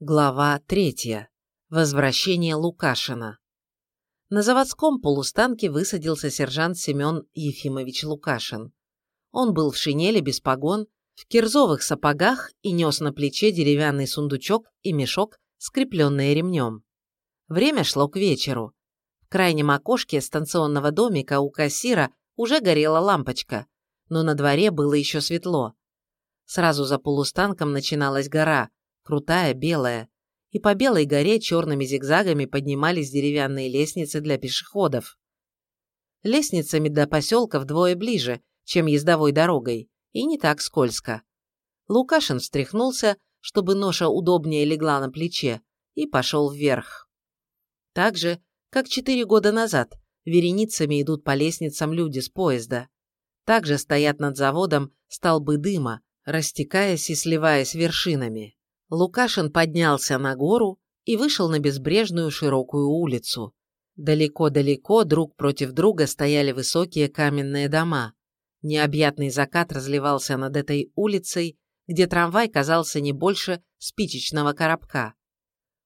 Глава третья. Возвращение Лукашина. На заводском полустанке высадился сержант Семен Ефимович Лукашин. Он был в шинели без погон, в кирзовых сапогах и нес на плече деревянный сундучок и мешок, скрепленные ремнем. Время шло к вечеру. В крайнем окошке станционного домика у кассира уже горела лампочка, но на дворе было еще светло. Сразу за полустанком начиналась гора, крутая, белая, и по белой горе черными зигзагами поднимались деревянные лестницы для пешеходов. Лестницами до поселка вдвое ближе, чем ездовой дорогой, и не так скользко. Лукашин встряхнулся, чтобы ноша удобнее легла на плече, и пошел вверх. Так же, как четыре года назад, вереницами идут по лестницам люди с поезда. Также стоят над заводом столбы дыма, растекаясь и сливаясь вершинами. Лукашин поднялся на гору и вышел на безбрежную широкую улицу. Далеко-далеко друг против друга стояли высокие каменные дома. Необъятный закат разливался над этой улицей, где трамвай казался не больше спичечного коробка.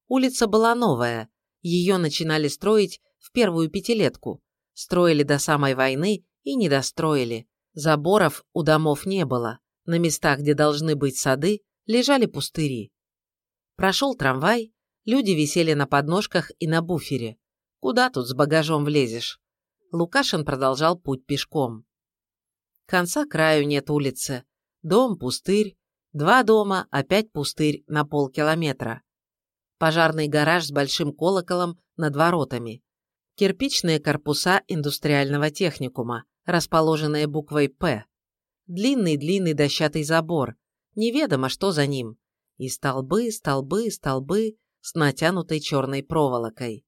Улица была новая, ее начинали строить в первую пятилетку, строили до самой войны и не достроили. Заборов у домов не было, на местах, где должны быть сады, лежали пустыри. Прошел трамвай, люди висели на подножках и на буфере. Куда тут с багажом влезешь? Лукашин продолжал путь пешком. Конца краю нет улицы. Дом, пустырь. Два дома, опять пустырь на полкилометра. Пожарный гараж с большим колоколом над воротами. Кирпичные корпуса индустриального техникума, расположенные буквой «П». Длинный-длинный дощатый забор. Неведомо, что за ним и столбы, столбы, столбы с натянутой черной проволокой.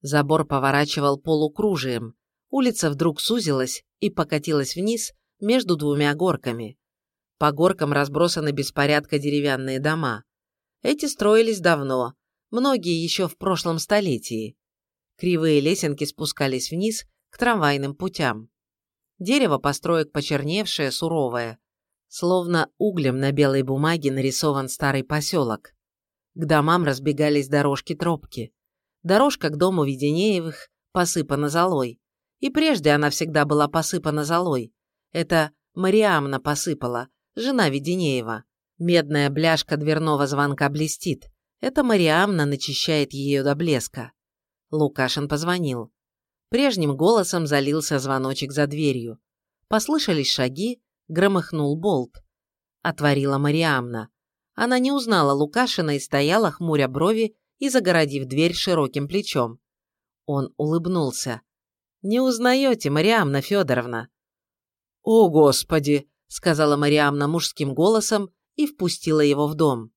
Забор поворачивал полукружием, улица вдруг сузилась и покатилась вниз между двумя горками. По горкам разбросаны беспорядка деревянные дома. Эти строились давно, многие еще в прошлом столетии. Кривые лесенки спускались вниз к трамвайным путям. Дерево построек почерневшее, суровое. Словно углем на белой бумаге нарисован старый поселок. К домам разбегались дорожки-тропки. Дорожка к дому Веденеевых посыпана золой. И прежде она всегда была посыпана золой. Это Мариамна посыпала, жена Веденеева. Медная бляшка дверного звонка блестит. Это Мариамна начищает ее до блеска. Лукашин позвонил. Прежним голосом залился звоночек за дверью. Послышались шаги, громыхнул болт. Отворила Мариамна. Она не узнала Лукашина и стояла, хмуря брови и загородив дверь широким плечом. Он улыбнулся. «Не узнаете, Мариамна Федоровна?» «О, Господи!» — сказала Мариамна мужским голосом и впустила его в дом.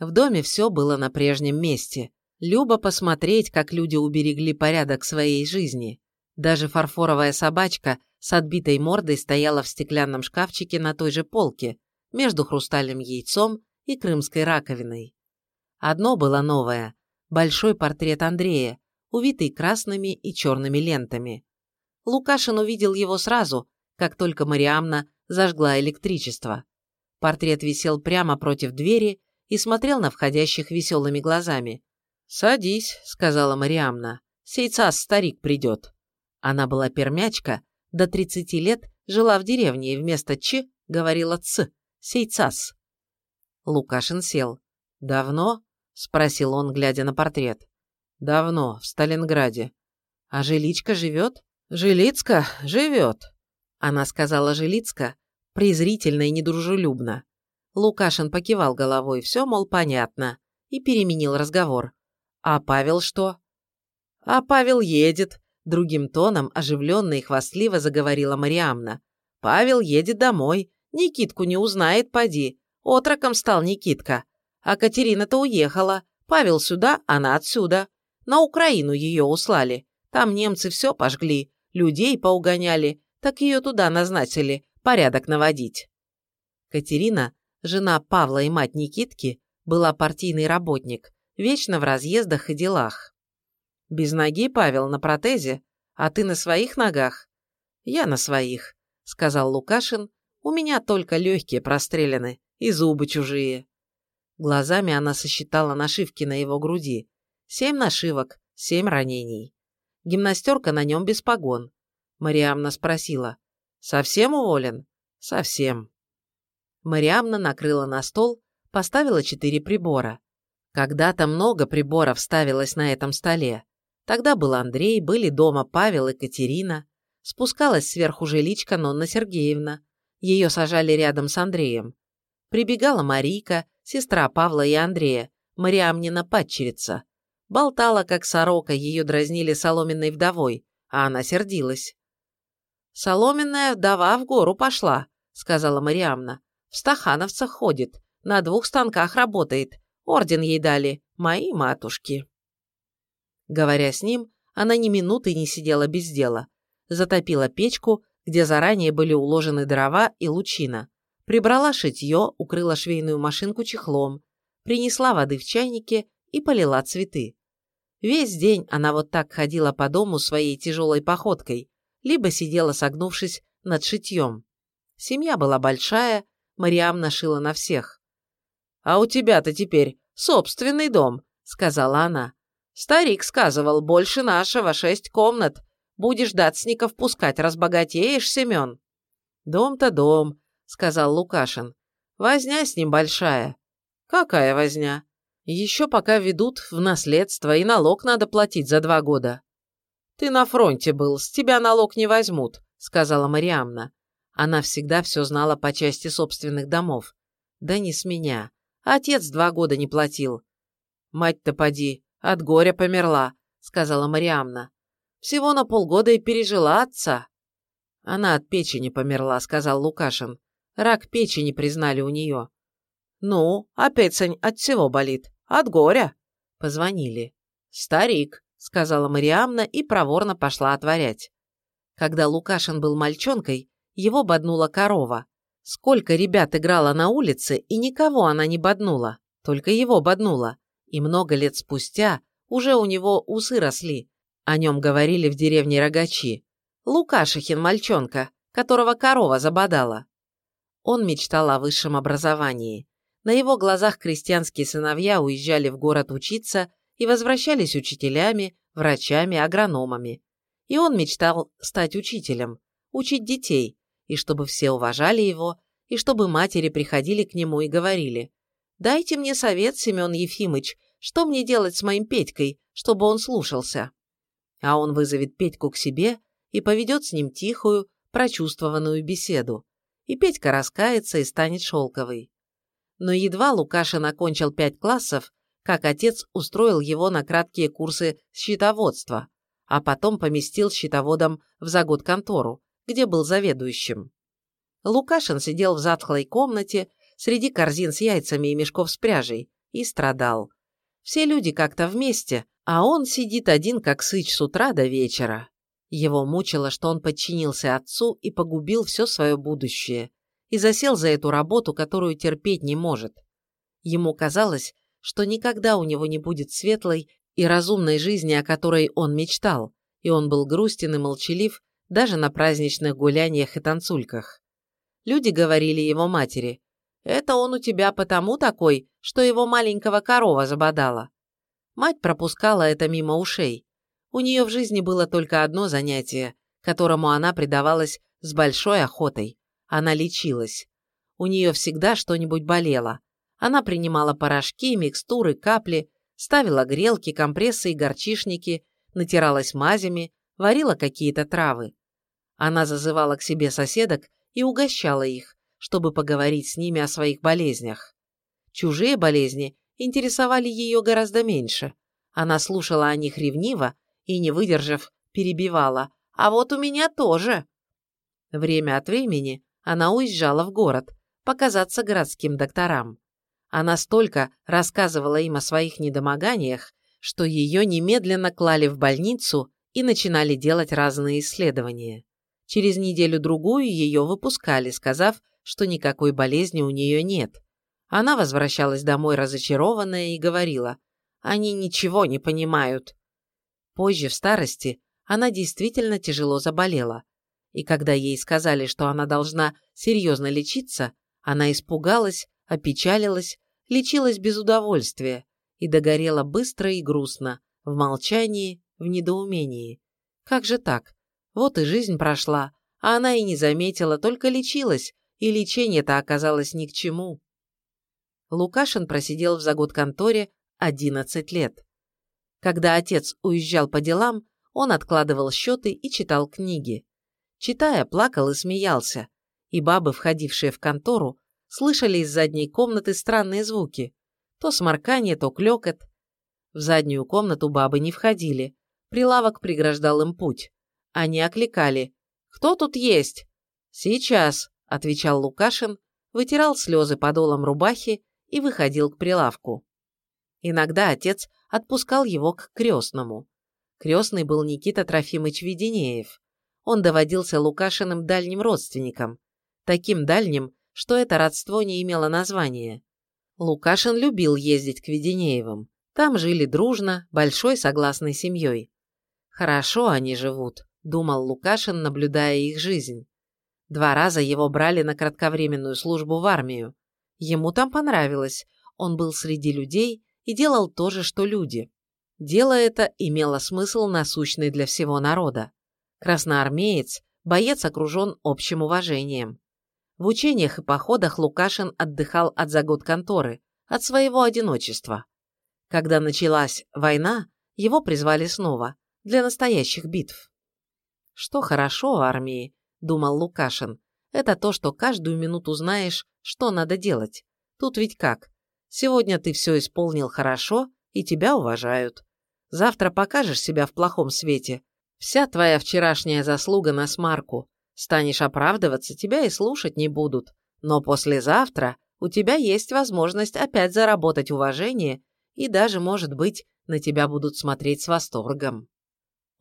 В доме все было на прежнем месте. Любо посмотреть, как люди уберегли порядок своей жизни. Даже фарфоровая собачка с отбитой мордой стояла в стеклянном шкафчике на той же полке, между хрустальным яйцом и крымской раковиной. Одно было новое – большой портрет Андрея, увитый красными и черными лентами. Лукашин увидел его сразу, как только Мариамна зажгла электричество. Портрет висел прямо против двери и смотрел на входящих веселыми глазами. «Садись», — сказала Мариамна. «Сейчас старик придет». Она была пермячка, до 30 лет жила в деревне и вместо «ч» говорила «ц» – «сейцас». Лукашин сел. «Давно?» – спросил он, глядя на портрет. «Давно, в Сталинграде». «А Жиличка живет?» «Жилицка живет», – она сказала Жилицка, презрительно и недружелюбно. Лукашин покивал головой, все, мол, понятно, и переменил разговор. «А Павел что?» «А Павел едет», Другим тоном, оживленно и хвастливо заговорила Мариамна. «Павел едет домой. Никитку не узнает, поди. Отроком стал Никитка. А Катерина-то уехала. Павел сюда, она отсюда. На Украину ее услали. Там немцы все пожгли, людей поугоняли, так ее туда назначили, порядок наводить». Катерина, жена Павла и мать Никитки, была партийный работник, вечно в разъездах и делах. Без ноги, Павел, на протезе, а ты на своих ногах? Я на своих, сказал Лукашин. У меня только легкие прострелены и зубы чужие. Глазами она сосчитала нашивки на его груди. Семь нашивок, семь ранений. Гимнастерка на нем без погон. Мариамна спросила. «Совсем уволен?» «Совсем». Мариамна накрыла на стол, поставила четыре прибора. Когда-то много приборов ставилось на этом столе. Тогда был Андрей, были дома Павел и Катерина. Спускалась сверху жиличка Нонна Сергеевна. Ее сажали рядом с Андреем. Прибегала Марийка, сестра Павла и Андрея, Мариамнина падчерица. Болтала, как сорока, ее дразнили соломенной вдовой, а она сердилась. «Соломенная вдова в гору пошла», — сказала Мариамна. «В стахановцах ходит, на двух станках работает. Орден ей дали, мои матушки». Говоря с ним, она ни минуты не сидела без дела. Затопила печку, где заранее были уложены дрова и лучина. Прибрала шитье, укрыла швейную машинку чехлом, принесла воды в чайнике и полила цветы. Весь день она вот так ходила по дому своей тяжелой походкой, либо сидела согнувшись над шитьем. Семья была большая, Мариам нашила на всех. «А у тебя-то теперь собственный дом», — сказала она. «Старик сказывал, больше нашего, шесть комнат. Будешь дацников пускать, разбогатеешь, Семен». «Дом-то дом», — сказал Лукашин. «Возня с ним большая». «Какая возня?» «Еще пока ведут в наследство, и налог надо платить за два года». «Ты на фронте был, с тебя налог не возьмут», — сказала Мариамна. Она всегда все знала по части собственных домов. Да не с меня. Отец два года не платил. «Мать-то поди, от горя померла», — сказала Мариамна. «Всего на полгода и пережила отца». «Она от печени померла», — сказал Лукашин. «Рак печени признали у нее». «Ну, а печень от всего болит. От горя». Позвонили. «Старик», — сказала Мариамна и проворно пошла отворять. Когда Лукашин был мальчонкой, его боднула корова. Сколько ребят играла на улице, и никого она не боднула, только его боднула. И много лет спустя уже у него усы росли. О нем говорили в деревне Рогачи. Лукашихин мальчонка, которого корова забодала. Он мечтал о высшем образовании. На его глазах крестьянские сыновья уезжали в город учиться и возвращались учителями, врачами, агрономами. И он мечтал стать учителем, учить детей, и чтобы все уважали его, и чтобы матери приходили к нему и говорили, «Дайте мне совет, Семен Ефимыч, что мне делать с моим Петькой, чтобы он слушался?» А он вызовет Петьку к себе и поведет с ним тихую, прочувствованную беседу. И Петька раскается и станет шелковой. Но едва Лукашин окончил пять классов, как отец устроил его на краткие курсы счетоводства, а потом поместил счетоводом в загод-контору, где был заведующим. Лукашин сидел в затхлой комнате среди корзин с яйцами и мешков с пряжей и страдал. Все люди как-то вместе, а он сидит один как сыч с утра до вечера. Его мучило, что он подчинился отцу и погубил все свое будущее, и засел за эту работу, которую терпеть не может. Ему казалось, что никогда у него не будет светлой и разумной жизни, о которой он мечтал, и он был грустен и молчалив даже на праздничных гуляниях и танцульках. Люди говорили его матери, «Это он у тебя потому такой, что его маленького корова забодала». Мать пропускала это мимо ушей. У нее в жизни было только одно занятие, которому она предавалась с большой охотой. Она лечилась. У нее всегда что-нибудь болело. Она принимала порошки, микстуры, капли, ставила грелки, компрессы и горчишники, натиралась мазями, варила какие-то травы. Она зазывала к себе соседок и угощала их, чтобы поговорить с ними о своих болезнях. Чужие болезни интересовали ее гораздо меньше. Она слушала о них ревниво и, не выдержав, перебивала. «А вот у меня тоже!» Время от времени она уезжала в город, показаться городским докторам. Она столько рассказывала им о своих недомоганиях, что ее немедленно клали в больницу и начинали делать разные исследования. Через неделю-другую ее выпускали, сказав, что никакой болезни у нее нет. Она возвращалась домой разочарованная и говорила, «Они ничего не понимают». Позже, в старости, она действительно тяжело заболела. И когда ей сказали, что она должна серьезно лечиться, она испугалась, опечалилась, лечилась без удовольствия и догорела быстро и грустно, в молчании, в недоумении. Как же так? Вот и жизнь прошла, а она и не заметила, только лечилась, и лечение-то оказалось ни к чему. Лукашин просидел в загод-конторе 11 лет. Когда отец уезжал по делам, он откладывал счеты и читал книги. Читая, плакал и смеялся, и бабы, входившие в контору, слышали из задней комнаты странные звуки. То сморкание, то клёкот. В заднюю комнату бабы не входили. Прилавок преграждал им путь. Они окликали. «Кто тут есть?» «Сейчас», — отвечал Лукашин, вытирал слезы подолом рубахи и выходил к прилавку. Иногда отец отпускал его к крестному. Крестный был Никита Трофимыч Веденеев. Он доводился Лукашиным дальним родственником. Таким дальним, что это родство не имело названия. Лукашин любил ездить к Веденеевым. Там жили дружно, большой согласной семьей. «Хорошо они живут», – думал Лукашин, наблюдая их жизнь. Два раза его брали на кратковременную службу в армию. Ему там понравилось, он был среди людей и делал то же, что люди. Дело это имело смысл насущный для всего народа. Красноармеец, боец окружен общим уважением. В учениях и походах Лукашин отдыхал от загод конторы, от своего одиночества. Когда началась война, его призвали снова, для настоящих битв. «Что хорошо в армии», — думал Лукашин, — «это то, что каждую минуту знаешь, что надо делать. Тут ведь как? Сегодня ты все исполнил хорошо, и тебя уважают. Завтра покажешь себя в плохом свете. Вся твоя вчерашняя заслуга на смарку, Станешь оправдываться, тебя и слушать не будут. Но послезавтра у тебя есть возможность опять заработать уважение и даже, может быть, на тебя будут смотреть с восторгом.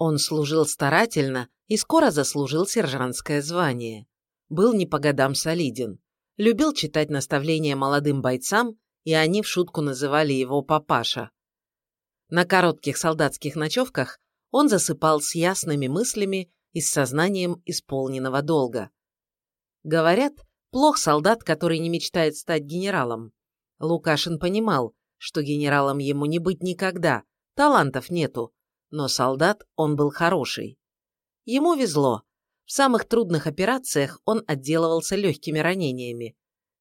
Он служил старательно и скоро заслужил сержантское звание. Был не по годам солиден. Любил читать наставления молодым бойцам, и они в шутку называли его «папаша». На коротких солдатских ночевках он засыпал с ясными мыслями и с сознанием исполненного долга. Говорят, плох солдат, который не мечтает стать генералом. Лукашин понимал, что генералом ему не быть никогда, талантов нету, но солдат он был хороший. Ему везло. В самых трудных операциях он отделывался легкими ранениями.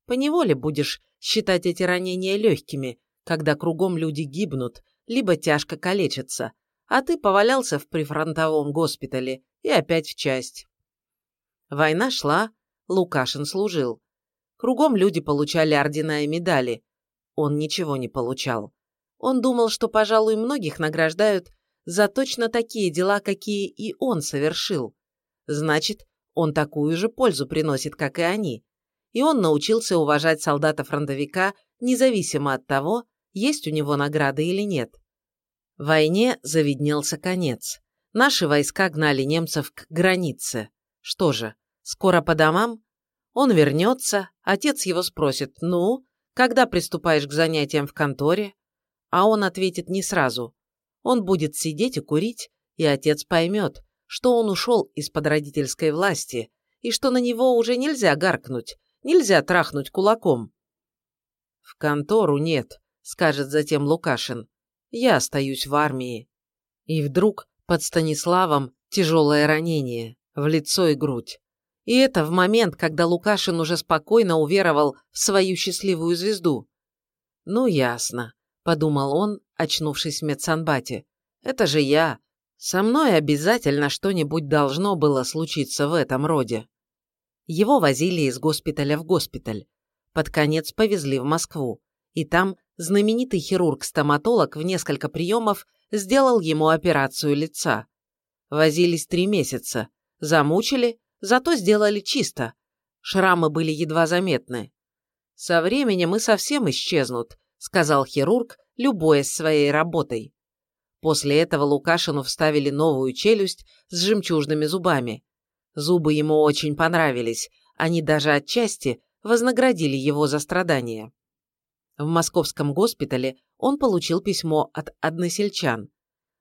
Поневоле будешь считать эти ранения легкими, когда кругом люди гибнут, либо тяжко калечатся, а ты повалялся в прифронтовом госпитале и опять в часть. Война шла, Лукашин служил. Кругом люди получали ордена и медали. Он ничего не получал. Он думал, что, пожалуй, многих награждают за точно такие дела, какие и он совершил. Значит, он такую же пользу приносит, как и они. И он научился уважать солдата-фронтовика независимо от того, есть у него награды или нет. Войне завиднелся конец. Наши войска гнали немцев к границе. Что же, скоро по домам? Он вернется, отец его спросит, ну, когда приступаешь к занятиям в конторе? А он ответит не сразу. Он будет сидеть и курить, и отец поймет, что он ушел из-под родительской власти, и что на него уже нельзя гаркнуть, нельзя трахнуть кулаком. «В контору нет», — скажет затем Лукашин. Я остаюсь в армии. И вдруг под Станиславом тяжелое ранение в лицо и грудь. И это в момент, когда Лукашин уже спокойно уверовал в свою счастливую звезду. «Ну, ясно», — подумал он, очнувшись в медсанбате. «Это же я. Со мной обязательно что-нибудь должно было случиться в этом роде». Его возили из госпиталя в госпиталь. Под конец повезли в Москву. И там знаменитый хирург-стоматолог в несколько приемов сделал ему операцию лица. Возились три месяца, замучили, зато сделали чисто. Шрамы были едва заметны. «Со временем и совсем исчезнут», — сказал хирург, любуясь своей работой. После этого Лукашину вставили новую челюсть с жемчужными зубами. Зубы ему очень понравились, они даже отчасти вознаградили его за страдания. В московском госпитале он получил письмо от односельчан.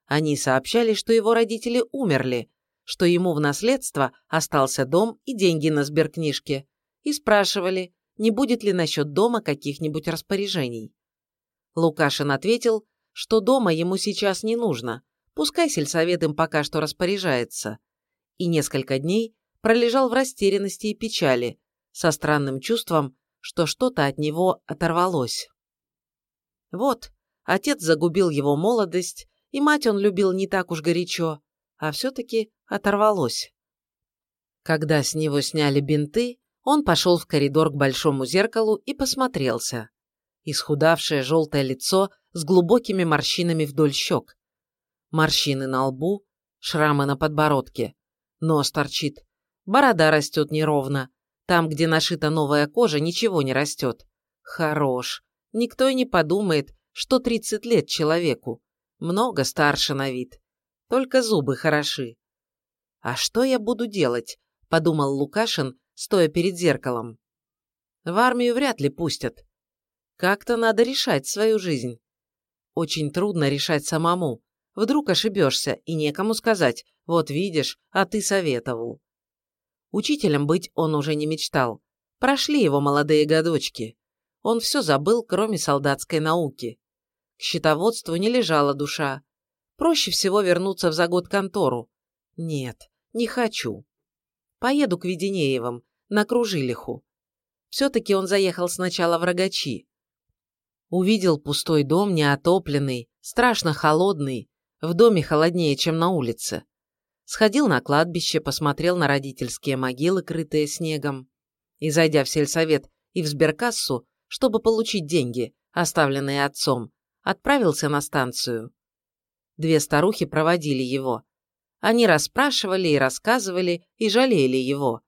Они сообщали, что его родители умерли, что ему в наследство остался дом и деньги на сберкнижке, и спрашивали, не будет ли насчет дома каких-нибудь распоряжений. Лукашин ответил, что дома ему сейчас не нужно, пускай сельсовет им пока что распоряжается, и несколько дней пролежал в растерянности и печали, со странным чувством, что что-то от него оторвалось. Вот, отец загубил его молодость, и мать он любил не так уж горячо, а все-таки оторвалось. Когда с него сняли бинты, он пошел в коридор к большому зеркалу и посмотрелся. Исхудавшее желтое лицо с глубокими морщинами вдоль щек. Морщины на лбу, шрамы на подбородке. Нос торчит. Борода растет неровно. Там, где нашита новая кожа, ничего не растет. Хорош. Никто и не подумает, что 30 лет человеку. Много старше на вид. Только зубы хороши. «А что я буду делать?» – подумал Лукашин, стоя перед зеркалом. «В армию вряд ли пустят. Как-то надо решать свою жизнь. Очень трудно решать самому. Вдруг ошибешься, и некому сказать, вот видишь, а ты советовал. Учителем быть он уже не мечтал. Прошли его молодые годочки. Он все забыл, кроме солдатской науки. К счетоводству не лежала душа. Проще всего вернуться в загод контору. Нет, не хочу. Поеду к Веденеевым, на Кружилиху. Все-таки он заехал сначала в Рогачи. Увидел пустой дом, неотопленный, страшно холодный, в доме холоднее, чем на улице. Сходил на кладбище, посмотрел на родительские могилы, крытые снегом. И, зайдя в сельсовет и в сберкассу, чтобы получить деньги, оставленные отцом, отправился на станцию. Две старухи проводили его. Они расспрашивали и рассказывали, и жалели его.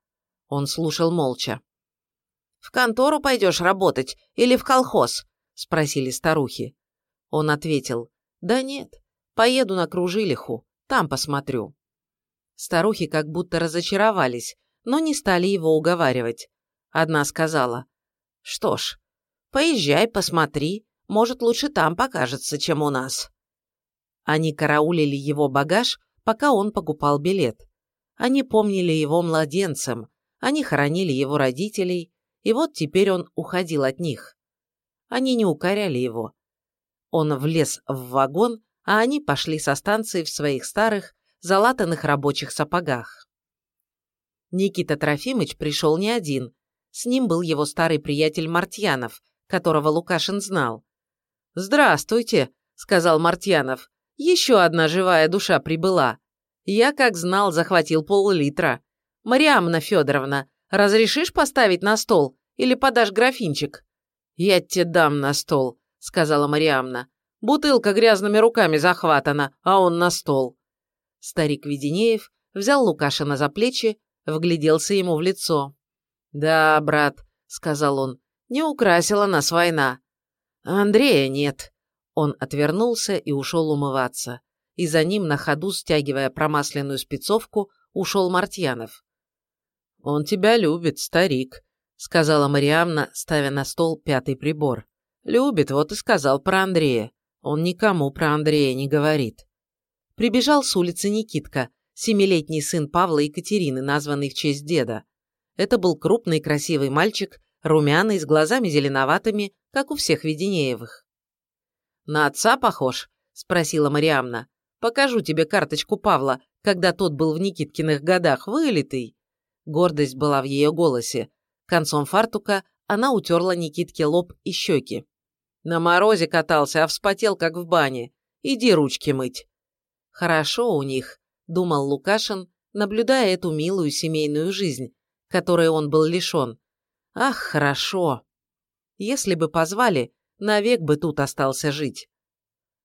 Он слушал молча. «В контору пойдешь работать или в колхоз?» – спросили старухи. Он ответил, «Да нет, поеду на Кружилиху, там посмотрю». Старухи как будто разочаровались, но не стали его уговаривать. Одна сказала, «Что ж, поезжай, посмотри, может, лучше там покажется, чем у нас». Они караулили его багаж, пока он покупал билет. Они помнили его младенцем, они хоронили его родителей, и вот теперь он уходил от них. Они не укоряли его. Он влез в вагон, а они пошли со станции в своих старых, залатанных рабочих сапогах. Никита Трофимыч пришел не один. С ним был его старый приятель Мартьянов, которого Лукашин знал. «Здравствуйте», — сказал Мартьянов. «Еще одна живая душа прибыла. Я, как знал, захватил пол-литра. Мариамна Федоровна, разрешишь поставить на стол или подашь графинчик?» «Я тебе дам на стол», — сказала Мариамна. «Бутылка грязными руками захватана, а он на стол». Старик Веденеев взял Лукашина за плечи, вгляделся ему в лицо. «Да, брат», — сказал он, — «не украсила нас война». «Андрея нет». Он отвернулся и ушел умываться. И за ним, на ходу стягивая промасленную спецовку, ушел Мартьянов. «Он тебя любит, старик», — сказала Мариамна, ставя на стол пятый прибор. «Любит, вот и сказал про Андрея. Он никому про Андрея не говорит». Прибежал с улицы Никитка, семилетний сын Павла и Екатерины, названный в честь деда. Это был крупный красивый мальчик, румяный, с глазами зеленоватыми, как у всех Веденеевых. «На отца похож?» – спросила Мариамна. «Покажу тебе карточку Павла, когда тот был в Никиткиных годах, вылитый». Гордость была в ее голосе. Концом фартука она утерла Никитке лоб и щеки. «На морозе катался, а вспотел, как в бане. Иди ручки мыть». Хорошо у них, думал Лукашин, наблюдая эту милую семейную жизнь, которой он был лишен. Ах, хорошо. Если бы позвали, навек бы тут остался жить.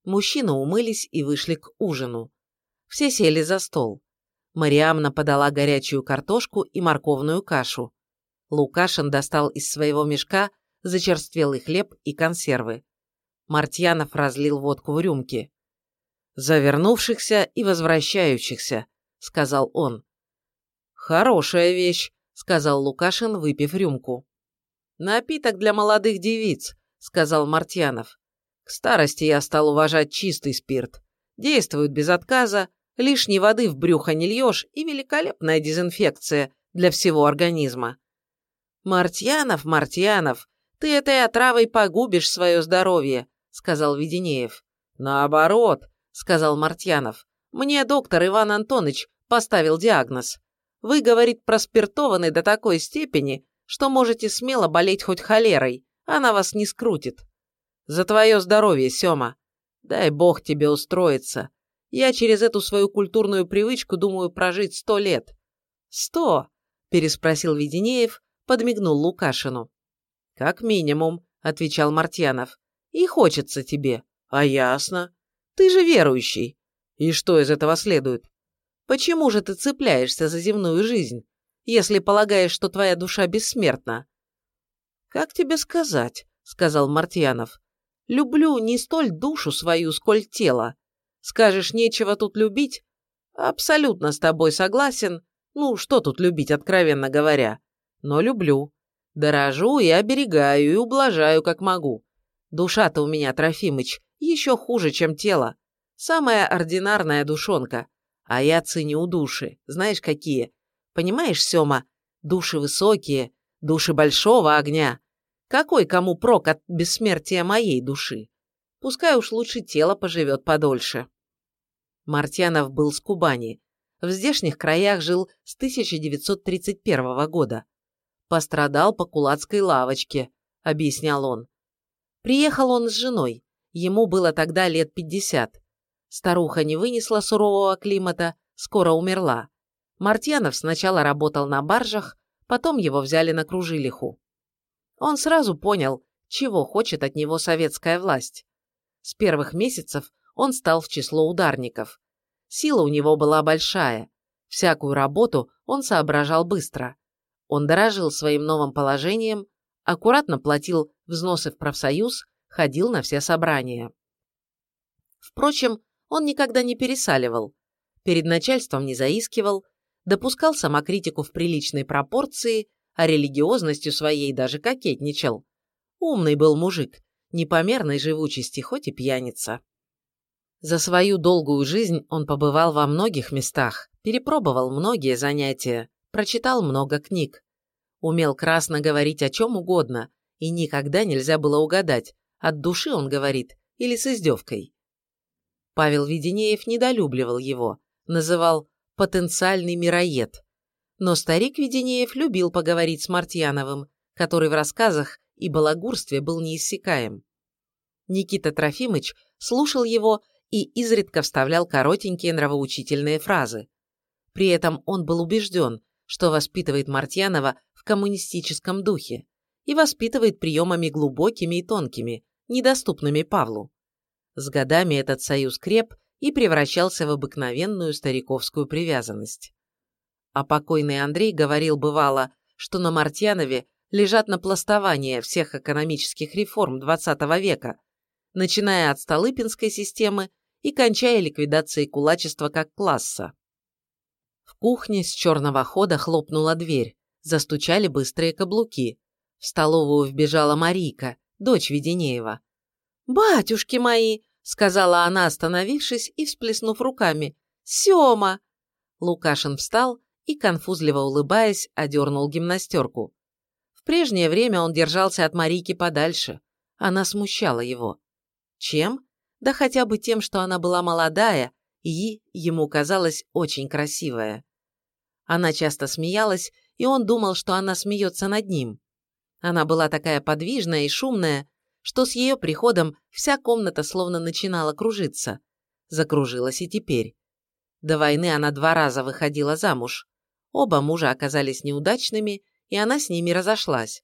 Мужчины умылись и вышли к ужину. Все сели за стол. Мариамна подала горячую картошку и морковную кашу. Лукашин достал из своего мешка зачерствелый хлеб и консервы. Мартьянов разлил водку в рюмки. «Завернувшихся и возвращающихся», — сказал он. «Хорошая вещь», — сказал Лукашин, выпив рюмку. «Напиток для молодых девиц», — сказал Мартьянов. «К старости я стал уважать чистый спирт. Действует без отказа, лишней воды в брюхо не льешь и великолепная дезинфекция для всего организма». «Мартьянов, Мартьянов, ты этой отравой погубишь свое здоровье», — сказал Веденеев. «Наоборот», — сказал Мартьянов. «Мне доктор Иван Антонович поставил диагноз. Вы, говорит, проспиртованы до такой степени, что можете смело болеть хоть холерой, она вас не скрутит. За твое здоровье, Сема. Дай бог тебе устроиться. Я через эту свою культурную привычку думаю прожить сто лет. Сто? Переспросил Веденеев, подмигнул Лукашину. Как минимум, отвечал Мартьянов. И хочется тебе. А ясно. Ты же верующий. И что из этого следует? Почему же ты цепляешься за земную жизнь, если полагаешь, что твоя душа бессмертна?» «Как тебе сказать?» — сказал Мартьянов. «Люблю не столь душу свою, сколь тело. Скажешь, нечего тут любить? Абсолютно с тобой согласен. Ну, что тут любить, откровенно говоря? Но люблю. Дорожу и оберегаю, и ублажаю, как могу. Душа-то у меня, Трофимыч, еще хуже, чем тело. Самая ординарная душонка. А я ценю души. Знаешь, какие? Понимаешь, Сёма? Души высокие, души большого огня. Какой кому прок от бессмертия моей души? Пускай уж лучше тело поживет подольше. Мартьянов был с Кубани. В здешних краях жил с 1931 года. Пострадал по кулацкой лавочке, объяснял он. Приехал он с женой. Ему было тогда лет 50. Старуха не вынесла сурового климата, скоро умерла. Мартьянов сначала работал на баржах, потом его взяли на кружилиху. Он сразу понял, чего хочет от него советская власть. С первых месяцев он стал в число ударников. Сила у него была большая. Всякую работу он соображал быстро. Он дорожил своим новым положением, аккуратно платил взносы в профсоюз, ходил на все собрания. Впрочем, он никогда не пересаливал, перед начальством не заискивал, допускал самокритику в приличной пропорции, а религиозностью своей даже кокетничал. Умный был мужик, непомерной живучести, хоть и пьяница. За свою долгую жизнь он побывал во многих местах, перепробовал многие занятия, прочитал много книг. Умел красно говорить о чем угодно, и никогда нельзя было угадать, от души он говорит или с издевкой. Павел Веденеев недолюбливал его, называл «потенциальный мироед». Но старик Веденеев любил поговорить с Мартьяновым, который в рассказах и балагурстве был неиссякаем. Никита Трофимыч слушал его и изредка вставлял коротенькие нравоучительные фразы. При этом он был убежден, что воспитывает Мартьянова в коммунистическом духе и воспитывает приемами глубокими и тонкими, недоступными Павлу. С годами этот союз креп и превращался в обыкновенную стариковскую привязанность. А покойный Андрей говорил бывало, что на Мартьянове лежат напластования всех экономических реформ XX века, начиная от Столыпинской системы и кончая ликвидацией кулачества как класса. В кухне с черного хода хлопнула дверь, застучали быстрые каблуки. В столовую вбежала Марийка, дочь Веденеева. «Батюшки мои!» — сказала она, остановившись и всплеснув руками. «Сема!» Лукашин встал и, конфузливо улыбаясь, одернул гимнастерку. В прежнее время он держался от Марийки подальше. Она смущала его. Чем? Да хотя бы тем, что она была молодая и, ему казалось, очень красивая. Она часто смеялась, и он думал, что она смеется над ним. Она была такая подвижная и шумная, что с ее приходом вся комната словно начинала кружиться. Закружилась и теперь. До войны она два раза выходила замуж. Оба мужа оказались неудачными, и она с ними разошлась.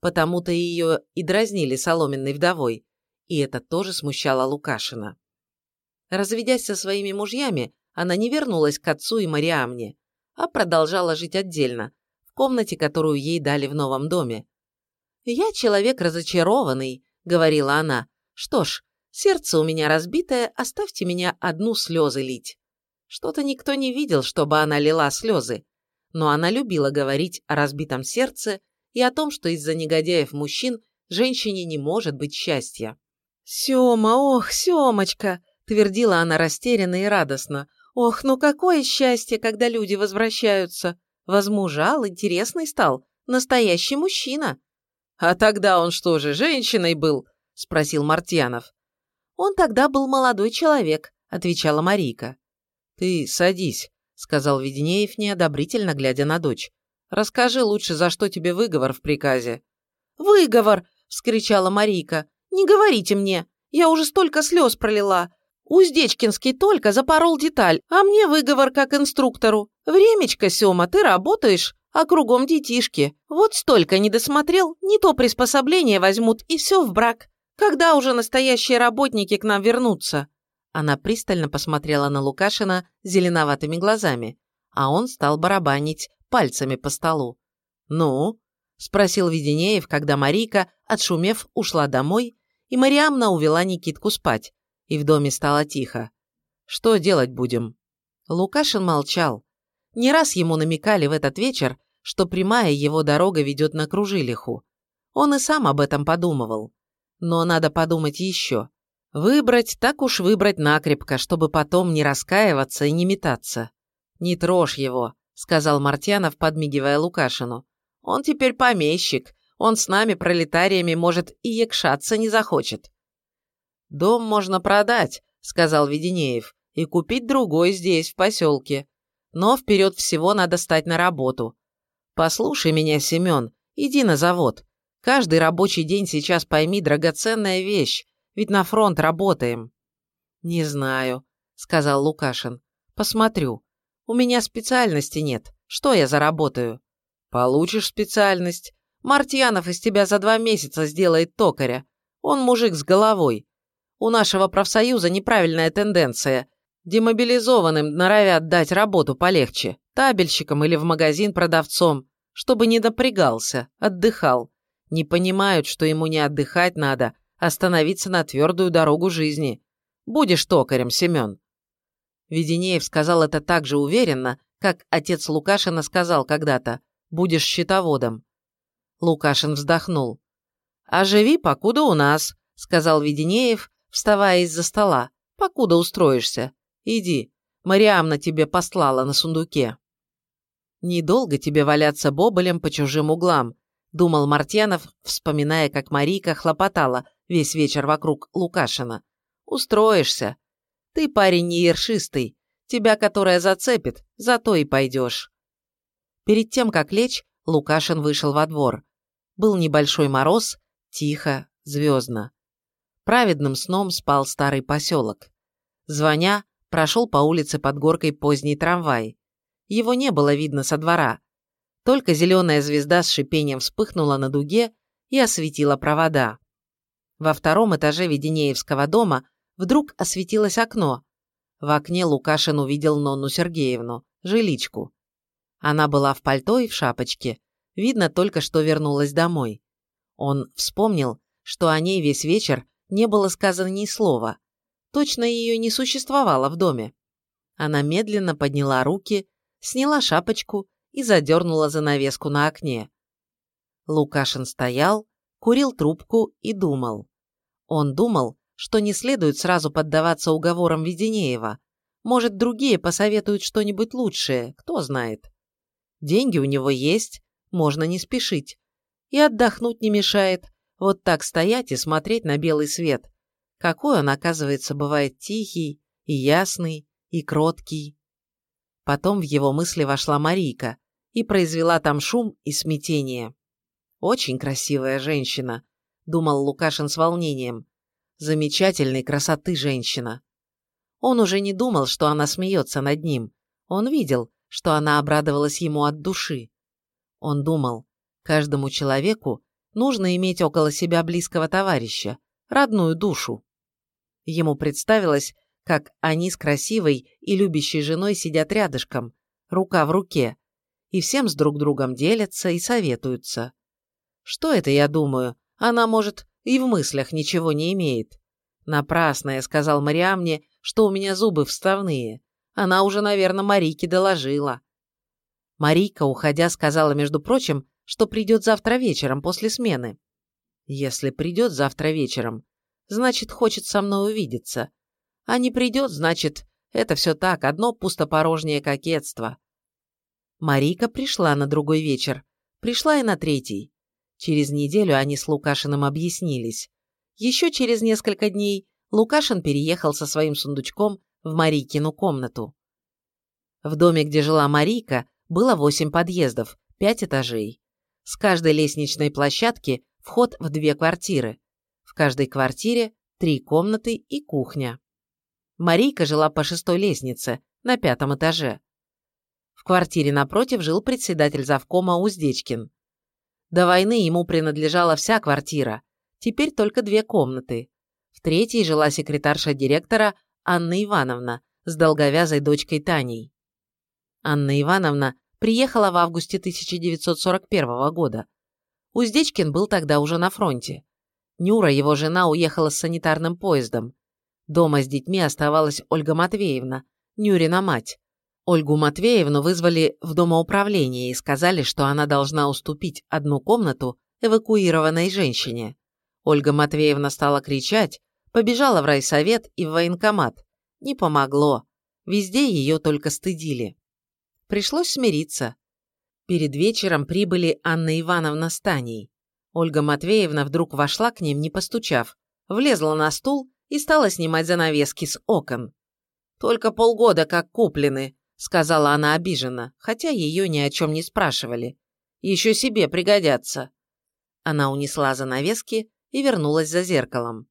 Потому-то ее и дразнили соломенной вдовой, и это тоже смущало Лукашина. Разведясь со своими мужьями, она не вернулась к отцу и Мариамне, а продолжала жить отдельно, в комнате, которую ей дали в новом доме. «Я человек разочарованный», — говорила она. «Что ж, сердце у меня разбитое, оставьте меня одну слезы лить». Что-то никто не видел, чтобы она лила слезы, но она любила говорить о разбитом сердце и о том, что из-за негодяев мужчин женщине не может быть счастья. «Сема, ох, Семочка!» – твердила она растерянно и радостно. «Ох, ну какое счастье, когда люди возвращаются! Возмужал, интересный стал, настоящий мужчина». «А тогда он что же, женщиной был?» – спросил Мартьянов. «Он тогда был молодой человек», – отвечала Марийка. «Ты садись», – сказал Веденеев, неодобрительно глядя на дочь. «Расскажи лучше, за что тебе выговор в приказе». «Выговор!» – вскричала Марийка. «Не говорите мне! Я уже столько слез пролила! Уздечкинский только запорол деталь, а мне выговор как инструктору. Времечко, Сёма, ты работаешь, а кругом детишки. Вот столько не досмотрел, не то приспособление возьмут, и все в брак. Когда уже настоящие работники к нам вернутся?» Она пристально посмотрела на Лукашина зеленоватыми глазами, а он стал барабанить пальцами по столу. «Ну?» – спросил Веденеев, когда Марийка, отшумев, ушла домой, и Мариамна увела Никитку спать, и в доме стало тихо. «Что делать будем?» Лукашин молчал. Не раз ему намекали в этот вечер, что прямая его дорога ведет на Кружилиху. Он и сам об этом подумывал. Но надо подумать еще. Выбрать, так уж выбрать накрепко, чтобы потом не раскаиваться и не метаться. «Не трожь его», — сказал Мартьянов, подмигивая Лукашину. «Он теперь помещик, он с нами, пролетариями, может, и якшаться не захочет». «Дом можно продать», — сказал Веденеев, «и купить другой здесь, в поселке. Но вперед всего надо стать на работу. Послушай меня, Семен, иди на завод. Каждый рабочий день сейчас, пойми, драгоценная вещь. Ведь на фронт работаем». «Не знаю», — сказал Лукашин. «Посмотрю. У меня специальности нет. Что я заработаю?» «Получишь специальность. Мартьянов из тебя за два месяца сделает токаря. Он мужик с головой. У нашего профсоюза неправильная тенденция. Демобилизованным норовят дать работу полегче. Табельщиком или в магазин продавцом. Чтобы не напрягался, отдыхал. Не понимают, что ему не отдыхать надо, остановиться на твердую дорогу жизни. Будешь токарем, Семен». Веденеев сказал это так же уверенно, как отец Лукашина сказал когда-то «будешь счетоводом». Лукашин вздохнул. «А живи, покуда у нас», — сказал Веденеев, вставая из-за стола. «Покуда устроишься. Иди, Мариамна тебе послала на сундуке». «Недолго тебе валяться боболем по чужим углам», — думал Мартьянов, вспоминая, как Марийка хлопотала весь вечер вокруг Лукашина. «Устроишься. Ты парень не ершистый. Тебя, которая зацепит, зато и пойдешь». Перед тем, как лечь, Лукашин вышел во двор. Был небольшой мороз, тихо, звездно. Праведным сном спал старый поселок. Звоня, прошел по улице под горкой поздний трамвай. Его не было видно со двора. Только зеленая звезда с шипением вспыхнула на дуге и осветила провода. Во втором этаже Веденеевского дома вдруг осветилось окно. В окне Лукашин увидел Нонну Сергеевну, жиличку. Она была в пальто и в шапочке. Видно, только что вернулась домой. Он вспомнил, что о ней весь вечер не было сказано ни слова. Точно ее не существовало в доме. Она медленно подняла руки, сняла шапочку и задернула занавеску на окне. Лукашин стоял, курил трубку и думал. Он думал, что не следует сразу поддаваться уговорам Веденеева. Может, другие посоветуют что-нибудь лучшее, кто знает. Деньги у него есть, можно не спешить. И отдохнуть не мешает, вот так стоять и смотреть на белый свет. Какой он, оказывается, бывает тихий, и ясный, и кроткий. Потом в его мысли вошла Марийка и произвела там шум и смятение. «Очень красивая женщина», — думал Лукашин с волнением. «Замечательной красоты женщина». Он уже не думал, что она смеется над ним. Он видел, что она обрадовалась ему от души. Он думал, каждому человеку нужно иметь около себя близкого товарища, родную душу. Ему представилось, как они с красивой и любящей женой сидят рядышком, рука в руке, и всем с друг другом делятся и советуются. Что это я думаю? Она, может, и в мыслях ничего не имеет. Напрасно я сказал Мариамне, что у меня зубы вставные. Она уже, наверное, Марике доложила. Марийка, уходя, сказала, между прочим, что придет завтра вечером после смены. Если придет завтра вечером, значит, хочет со мной увидеться. А не придет, значит, это все так, одно пустопорожнее кокетство. Марийка пришла на другой вечер. Пришла и на третий. Через неделю они с Лукашиным объяснились. Еще через несколько дней Лукашин переехал со своим сундучком в Марийкину комнату. В доме, где жила Марийка, было восемь подъездов, пять этажей. С каждой лестничной площадки вход в две квартиры. В каждой квартире три комнаты и кухня. Марийка жила по шестой лестнице, на пятом этаже. В квартире напротив жил председатель завкома Уздечкин. До войны ему принадлежала вся квартира, теперь только две комнаты. В третьей жила секретарша директора Анна Ивановна с долговязой дочкой Таней. Анна Ивановна приехала в августе 1941 года. Уздечкин был тогда уже на фронте. Нюра, его жена, уехала с санитарным поездом. Дома с детьми оставалась Ольга Матвеевна, Нюрина мать. Ольгу Матвеевну вызвали в домоуправление и сказали, что она должна уступить одну комнату эвакуированной женщине. Ольга Матвеевна стала кричать, побежала в райсовет и в военкомат. Не помогло. Везде ее только стыдили. Пришлось смириться. Перед вечером прибыли Анна Ивановна с Таней. Ольга Матвеевна вдруг вошла к ним, не постучав, влезла на стул и стала снимать занавески с окон. «Только полгода как куплены», — сказала она обиженно, хотя ее ни о чем не спрашивали. «Еще себе пригодятся». Она унесла занавески и вернулась за зеркалом.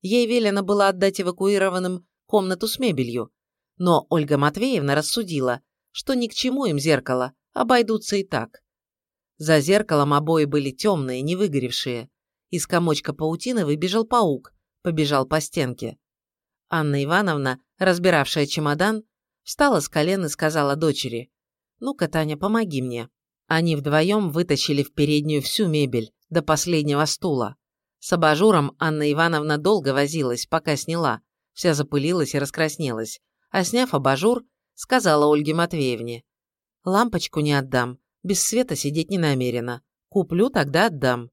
Ей велено было отдать эвакуированным комнату с мебелью, но Ольга Матвеевна рассудила, что ни к чему им зеркало, обойдутся и так. За зеркалом обои были темные, не выгоревшие. Из комочка паутины выбежал паук, побежал по стенке. Анна Ивановна разбиравшая чемодан, встала с колен и сказала дочери, «Ну-ка, Таня, помоги мне». Они вдвоем вытащили в переднюю всю мебель, до последнего стула. С абажуром Анна Ивановна долго возилась, пока сняла, вся запылилась и раскраснелась, а сняв абажур, сказала Ольге Матвеевне, «Лампочку не отдам, без света сидеть не намерена. Куплю, тогда отдам».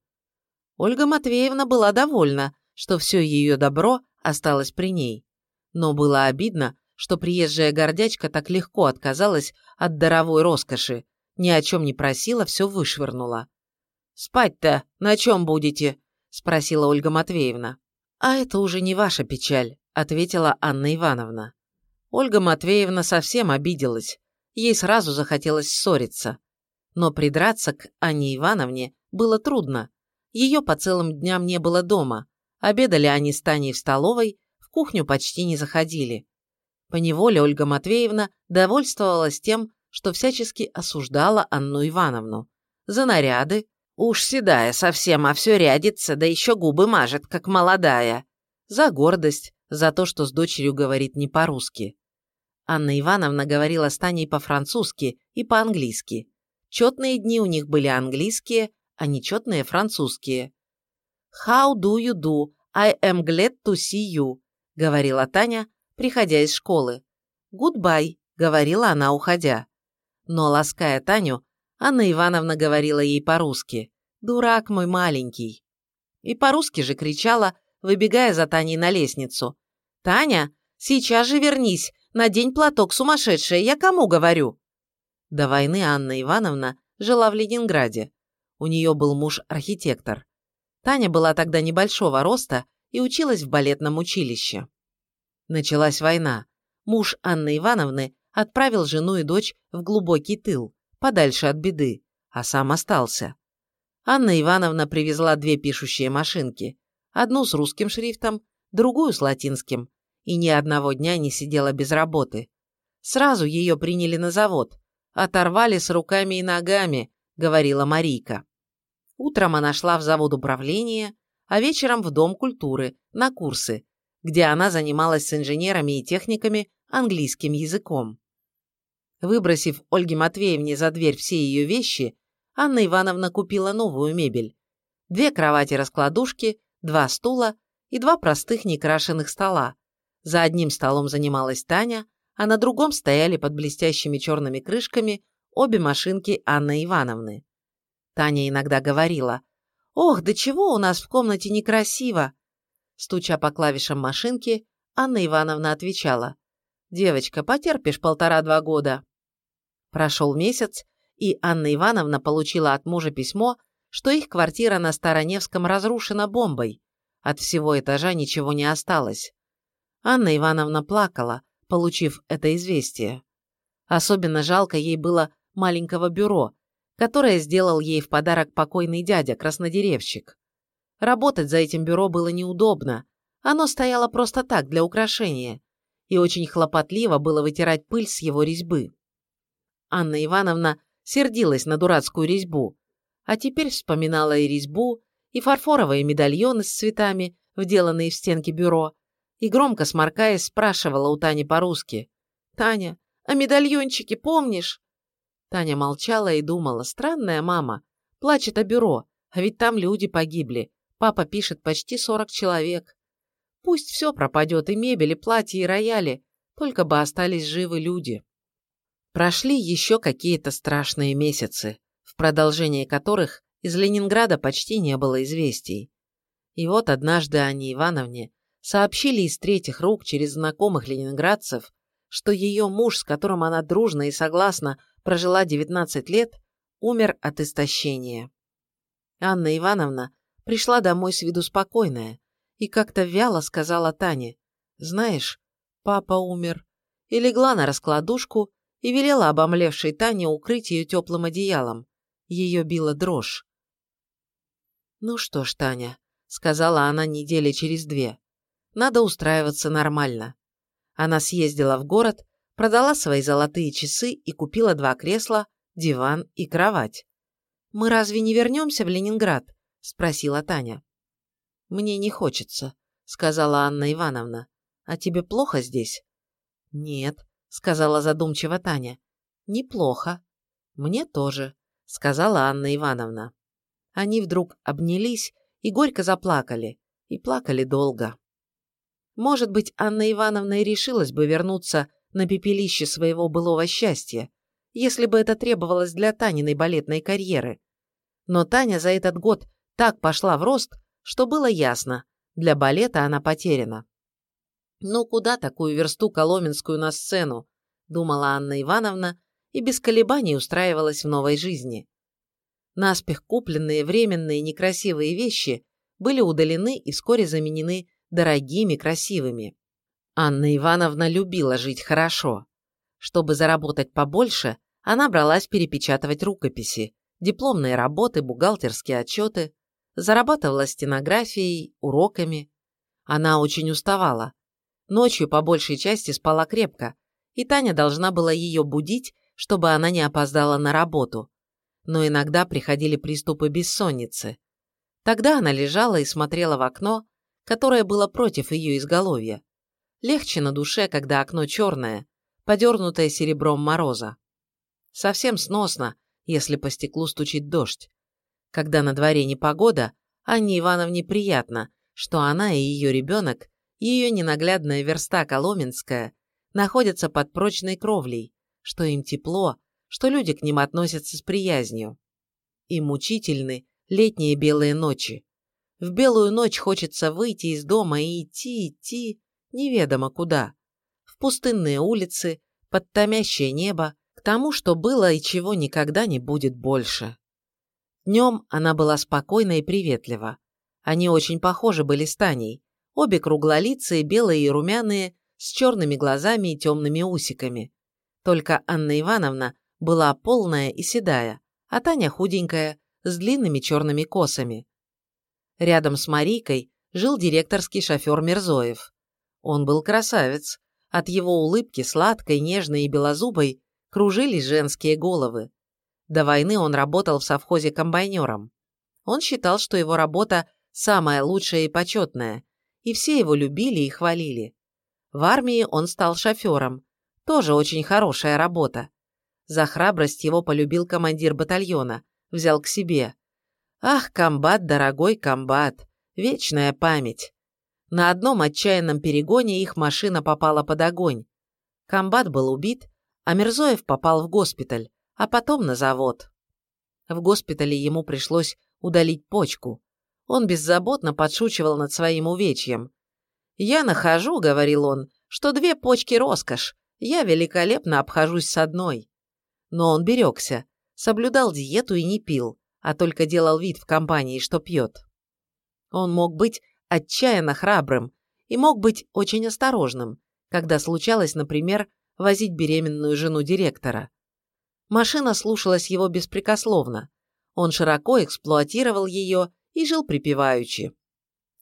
Ольга Матвеевна была довольна, что все ее добро осталось при ней. Но было обидно, что приезжая гордячка так легко отказалась от даровой роскоши, ни о чем не просила, все вышвырнула. «Спать-то на чем будете?» – спросила Ольга Матвеевна. «А это уже не ваша печаль», – ответила Анна Ивановна. Ольга Матвеевна совсем обиделась. Ей сразу захотелось ссориться. Но придраться к Анне Ивановне было трудно. Ее по целым дням не было дома. Обедали они с Таней в столовой, в кухню почти не заходили. Поневоле Ольга Матвеевна довольствовалась тем, что всячески осуждала Анну Ивановну. За наряды, уж седая совсем, а все рядится, да еще губы мажет, как молодая. За гордость, за то, что с дочерью говорит не по-русски. Анна Ивановна говорила с Таней по-французски и по-английски. Четные дни у них были английские, а нечетные – французские. «How do you do? I am glad to see you», говорила Таня, приходя из школы. «Goodbye», — говорила она, уходя. Но, лаская Таню, Анна Ивановна говорила ей по-русски. «Дурак мой маленький». И по-русски же кричала, выбегая за Таней на лестницу. «Таня, сейчас же вернись, надень платок сумасшедшая, я кому говорю?» До войны Анна Ивановна жила в Ленинграде. У нее был муж-архитектор. Таня была тогда небольшого роста и училась в балетном училище. Началась война. Муж Анны Ивановны отправил жену и дочь в глубокий тыл, подальше от беды, а сам остался. Анна Ивановна привезла две пишущие машинки, одну с русским шрифтом, другую с латинским, и ни одного дня не сидела без работы. Сразу ее приняли на завод, оторвали с руками и ногами, говорила Марийка. Утром она шла в завод управления, а вечером в Дом культуры, на курсы, где она занималась с инженерами и техниками английским языком. Выбросив Ольге Матвеевне за дверь все ее вещи, Анна Ивановна купила новую мебель. Две кровати-раскладушки, два стула и два простых некрашенных стола. За одним столом занималась Таня, а на другом стояли под блестящими черными крышками обе машинки Анны Ивановны. Таня иногда говорила, «Ох, да чего у нас в комнате некрасиво!» Стуча по клавишам машинки, Анна Ивановна отвечала, «Девочка, потерпишь полтора-два года». Прошел месяц, и Анна Ивановна получила от мужа письмо, что их квартира на Староневском разрушена бомбой. От всего этажа ничего не осталось. Анна Ивановна плакала, получив это известие. Особенно жалко ей было маленького бюро, которое сделал ей в подарок покойный дядя, краснодеревщик. Работать за этим бюро было неудобно, оно стояло просто так, для украшения, и очень хлопотливо было вытирать пыль с его резьбы. Анна Ивановна сердилась на дурацкую резьбу, а теперь вспоминала и резьбу, и фарфоровые медальоны с цветами, вделанные в стенки бюро, и громко сморкаясь спрашивала у Тани по-русски. «Таня, а медальончики помнишь?» Таня молчала и думала, странная мама, плачет о бюро, а ведь там люди погибли, папа пишет почти 40 человек. Пусть все пропадет, и мебель, и платья, и рояли, только бы остались живы люди. Прошли еще какие-то страшные месяцы, в продолжении которых из Ленинграда почти не было известий. И вот однажды Анне Ивановне сообщили из третьих рук через знакомых ленинградцев, что ее муж, с которым она дружно и согласно прожила 19 лет, умер от истощения. Анна Ивановна пришла домой с виду спокойная и как-то вяло сказала Тане, «Знаешь, папа умер», и легла на раскладушку и велела обомлевшей Тане укрыть ее теплым одеялом. Ее била дрожь. «Ну что ж, Таня», — сказала она недели через две, — «надо устраиваться нормально». Она съездила в город, продала свои золотые часы и купила два кресла, диван и кровать. «Мы разве не вернемся в Ленинград?» – спросила Таня. «Мне не хочется», – сказала Анна Ивановна. «А тебе плохо здесь?» «Нет», – сказала задумчиво Таня. «Неплохо». «Мне тоже», – сказала Анна Ивановна. Они вдруг обнялись и горько заплакали, и плакали долго. Может быть, Анна Ивановна и решилась бы вернуться на пепелище своего былого счастья, если бы это требовалось для Таниной балетной карьеры. Но Таня за этот год так пошла в рост, что было ясно, для балета она потеряна. «Ну куда такую версту коломенскую на сцену?» – думала Анна Ивановна и без колебаний устраивалась в новой жизни. Наспех купленные временные некрасивые вещи были удалены и вскоре заменены дорогими, красивыми. Анна Ивановна любила жить хорошо. Чтобы заработать побольше, она бралась перепечатывать рукописи, дипломные работы, бухгалтерские отчеты, зарабатывала стенографией, уроками. Она очень уставала. Ночью по большей части спала крепко, и Таня должна была ее будить, чтобы она не опоздала на работу. Но иногда приходили приступы бессонницы. Тогда она лежала и смотрела в окно, которое было против ее изголовья. Легче на душе, когда окно черное, подернутое серебром мороза. Совсем сносно, если по стеклу стучит дождь. Когда на дворе непогода, Анне Ивановне приятно, что она и ее ребенок, ее ненаглядная верста Коломенская, находятся под прочной кровлей, что им тепло, что люди к ним относятся с приязнью. И мучительны летние белые ночи. В белую ночь хочется выйти из дома и идти, идти, неведомо куда. В пустынные улицы, под томящее небо, к тому, что было и чего никогда не будет больше. Днем она была спокойна и приветлива. Они очень похожи были с Таней, обе круглолицые, белые и румяные, с черными глазами и темными усиками. Только Анна Ивановна была полная и седая, а Таня худенькая, с длинными черными косами. Рядом с Марийкой жил директорский шофер Мирзоев. Он был красавец. От его улыбки, сладкой, нежной и белозубой, кружились женские головы. До войны он работал в совхозе комбайнером. Он считал, что его работа самая лучшая и почетная, и все его любили и хвалили. В армии он стал шофером. Тоже очень хорошая работа. За храбрость его полюбил командир батальона, взял к себе. Ах, комбат, дорогой комбат, вечная память. На одном отчаянном перегоне их машина попала под огонь. Комбат был убит, а Мирзоев попал в госпиталь, а потом на завод. В госпитале ему пришлось удалить почку. Он беззаботно подшучивал над своим увечьем. «Я нахожу», — говорил он, — «что две почки — роскошь, я великолепно обхожусь с одной». Но он берегся. соблюдал диету и не пил, а только делал вид в компании, что пьет. Он мог быть отчаянно храбрым и мог быть очень осторожным, когда случалось, например, возить беременную жену директора. Машина слушалась его беспрекословно. Он широко эксплуатировал ее и жил припеваючи.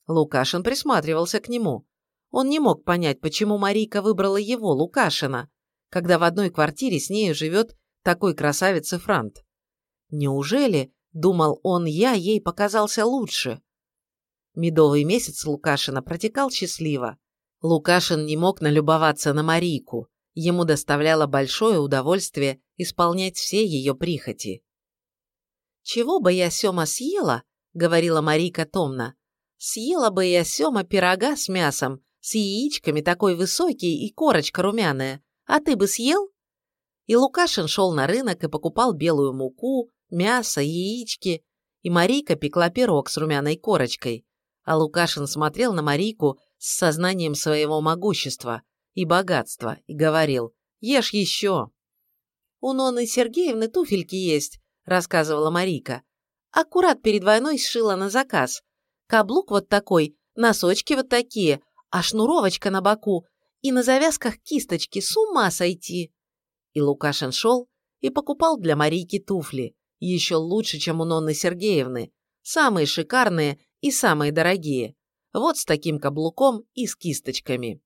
Лукашин присматривался к нему. Он не мог понять, почему Марийка выбрала его, Лукашина, когда в одной квартире с нею живет такой красавец и Франт. Неужели, думал он, я ей показался лучше? Медовый месяц Лукашина протекал счастливо. Лукашин не мог налюбоваться на Марийку. Ему доставляло большое удовольствие исполнять все ее прихоти. «Чего бы я, Сёма, съела?» — говорила Марийка томно. «Съела бы я, Сёма, пирога с мясом, с яичками такой высокий и корочка румяная. А ты бы съел?» И Лукашин шел на рынок и покупал белую муку, мясо, яички, и Марийка пекла пирог с румяной корочкой. А Лукашин смотрел на Марийку с сознанием своего могущества и богатства и говорил «Ешь еще». «У Ноны Сергеевны туфельки есть», — рассказывала Марийка. «Аккурат перед войной сшила на заказ. Каблук вот такой, носочки вот такие, а шнуровочка на боку, и на завязках кисточки, с ума сойти!» И Лукашин шел и покупал для Марийки туфли, еще лучше, чем у Нонны Сергеевны, самые шикарные и самые дорогие. Вот с таким каблуком и с кисточками.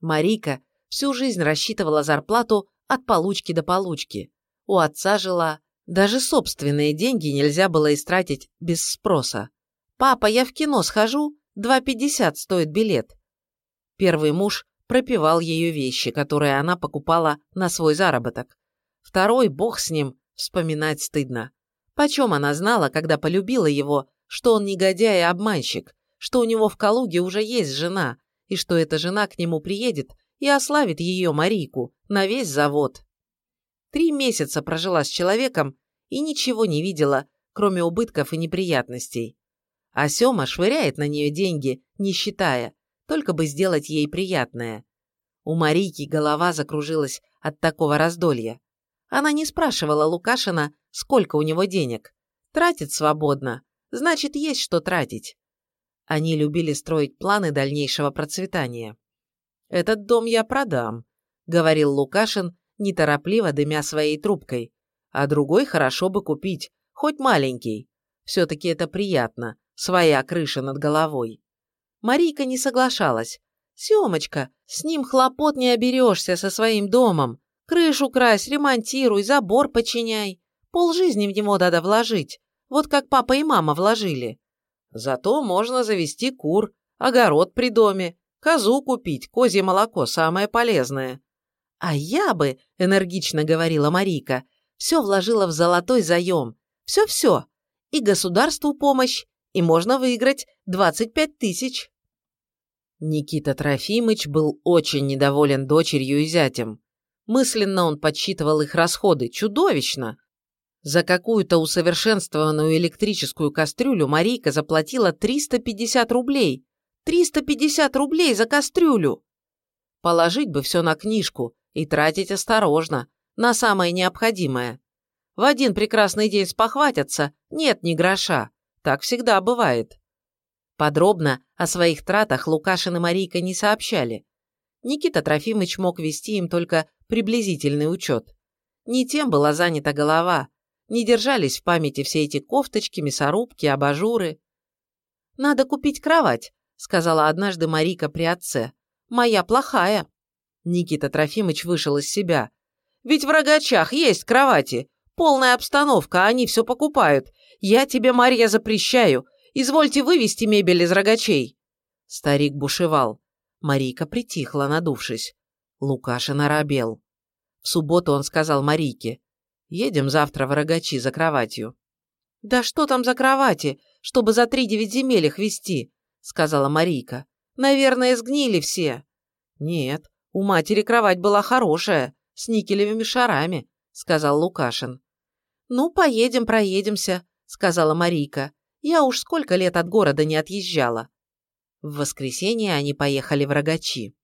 Марийка всю жизнь рассчитывала зарплату от получки до получки. У отца жила. Даже собственные деньги нельзя было истратить без спроса. «Папа, я в кино схожу, 2,50 стоит билет». Первый муж пропивал ее вещи, которые она покупала на свой заработок. Второй, бог с ним, вспоминать стыдно. Почем она знала, когда полюбила его, что он негодяй и обманщик, что у него в Калуге уже есть жена, и что эта жена к нему приедет и ославит ее, Марийку, на весь завод. Три месяца прожила с человеком и ничего не видела, кроме убытков и неприятностей. А Сёма швыряет на нее деньги, не считая, только бы сделать ей приятное. У Марийки голова закружилась от такого раздолья. Она не спрашивала Лукашина, сколько у него денег. Тратит свободно, значит, есть что тратить. Они любили строить планы дальнейшего процветания. «Этот дом я продам», — говорил Лукашин, неторопливо дымя своей трубкой. «А другой хорошо бы купить, хоть маленький. Все-таки это приятно, своя крыша над головой». Марийка не соглашалась. «Семочка, с ним хлопот не оберешься со своим домом. Крышу крась, ремонтируй, забор починяй. Полжизни в него надо вложить, вот как папа и мама вложили. Зато можно завести кур, огород при доме, козу купить, козье молоко самое полезное. А я бы, энергично говорила Марика, все вложила в золотой заем. Все-все. И государству помощь, и можно выиграть 25 тысяч. Никита Трофимыч был очень недоволен дочерью и зятем. Мысленно он подсчитывал их расходы. Чудовищно! За какую-то усовершенствованную электрическую кастрюлю Марийка заплатила 350 рублей. 350 рублей за кастрюлю! Положить бы все на книжку и тратить осторожно, на самое необходимое. В один прекрасный день спохватятся, нет ни гроша. Так всегда бывает. Подробно о своих тратах Лукашин и Марийка не сообщали. Никита Трофимович мог вести им только приблизительный учет. Не тем была занята голова, не держались в памяти все эти кофточки, мясорубки, абажуры. «Надо купить кровать», — сказала однажды Марика при отце. «Моя плохая». Никита Трофимыч вышел из себя. «Ведь в рогачах есть кровати. Полная обстановка, они все покупают. Я тебе, Марья, запрещаю. Извольте вывести мебель из рогачей». Старик бушевал. Марийка притихла, надувшись. Лукашин оробел. В субботу он сказал Марийке, «Едем завтра в Рогачи за кроватью». «Да что там за кровати, чтобы за три девять земель их вести?» — сказала Марийка. «Наверное, сгнили все». «Нет, у матери кровать была хорошая, с никелевыми шарами», — сказал Лукашин. «Ну, поедем, проедемся», — сказала Марийка. «Я уж сколько лет от города не отъезжала». В воскресенье они поехали в Рогачи.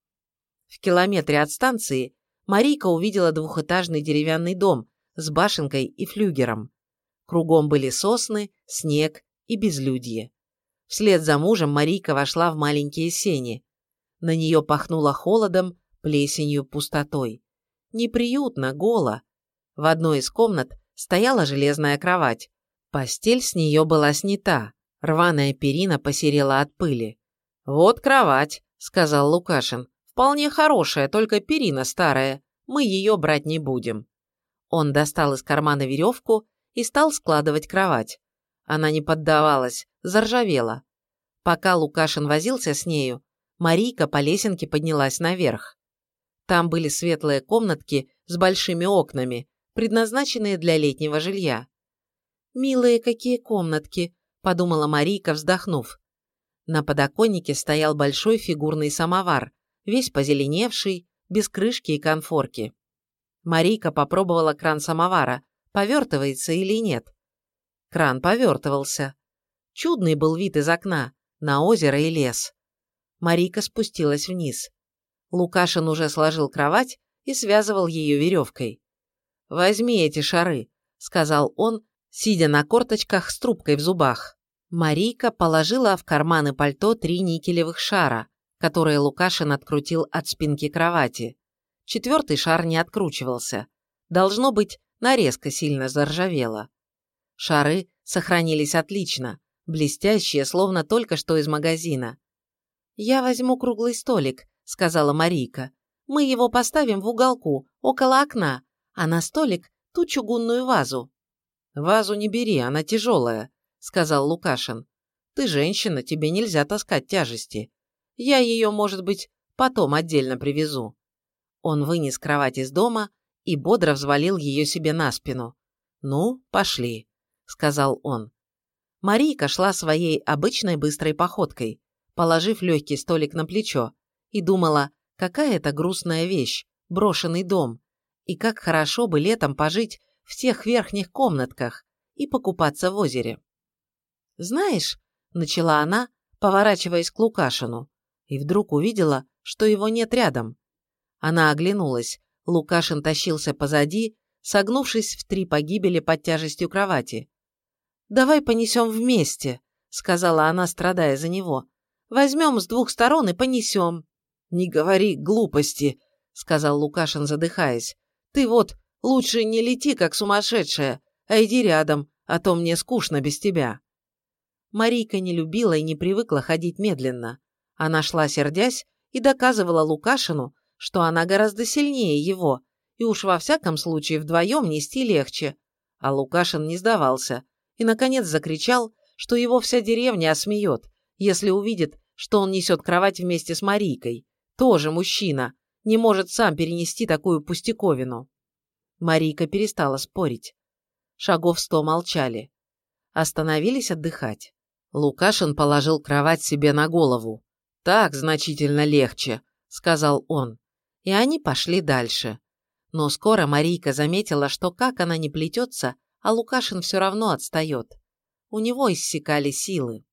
В километре от станции Марийка увидела двухэтажный деревянный дом с башенкой и флюгером. Кругом были сосны, снег и безлюдье. Вслед за мужем Марийка вошла в маленькие сени. На нее пахнуло холодом, плесенью, пустотой. Неприютно, голо. В одной из комнат стояла железная кровать. Постель с нее была снята, рваная перина посерела от пыли. «Вот кровать», — сказал Лукашин. «Вполне хорошая, только перина старая. Мы ее брать не будем». Он достал из кармана веревку и стал складывать кровать. Она не поддавалась, заржавела. Пока Лукашин возился с нею, Марийка по лесенке поднялась наверх. Там были светлые комнатки с большими окнами, предназначенные для летнего жилья. «Милые какие комнатки», – подумала Марийка, вздохнув. На подоконнике стоял большой фигурный самовар, весь позеленевший, без крышки и конфорки. Марийка попробовала кран самовара, повертывается или нет. Кран повертывался. Чудный был вид из окна, на озеро и лес. Марийка спустилась вниз. Лукашин уже сложил кровать и связывал ее веревкой. «Возьми эти шары», — сказал он, сидя на корточках с трубкой в зубах. Марийка положила в карманы пальто три никелевых шара, которые Лукашин открутил от спинки кровати. Четвертый шар не откручивался. Должно быть, нарезка сильно заржавела. Шары сохранились отлично, блестящие, словно только что из магазина. «Я возьму круглый столик», — сказала Марийка. «Мы его поставим в уголку, около окна, а на столик ту чугунную вазу». «Вазу не бери, она тяжелая», — сказал Лукашин. «Ты женщина, тебе нельзя таскать тяжести. Я ее, может быть, потом отдельно привезу». Он вынес кровать из дома и бодро взвалил ее себе на спину. «Ну, пошли», — сказал он. Марийка шла своей обычной быстрой походкой, положив легкий столик на плечо, и думала, какая это грустная вещь, брошенный дом, и как хорошо бы летом пожить в тех верхних комнатках и покупаться в озере. «Знаешь», — начала она, поворачиваясь к Лукашину, и вдруг увидела, что его нет рядом. Она оглянулась, Лукашин тащился позади, согнувшись в три погибели под тяжестью кровати. «Давай понесем вместе», — сказала она, страдая за него. «Возьмем с двух сторон и понесем». «Не говори глупости», — сказал Лукашин, задыхаясь. «Ты вот лучше не лети, как сумасшедшая, а иди рядом, а то мне скучно без тебя». Марийка не любила и не привыкла ходить медленно. Она шла, сердясь, и доказывала Лукашину, что она гораздо сильнее его, и уж во всяком случае вдвоем нести легче. А Лукашин не сдавался и, наконец, закричал, что его вся деревня осмеет, если увидит, что он несет кровать вместе с Марийкой. Тоже мужчина, не может сам перенести такую пустяковину. Марийка перестала спорить. Шагов сто молчали. Остановились отдыхать. Лукашин положил кровать себе на голову. «Так значительно легче», — сказал он. И они пошли дальше. Но скоро Марийка заметила, что как она не плетется, а Лукашин все равно отстает. У него иссякали силы.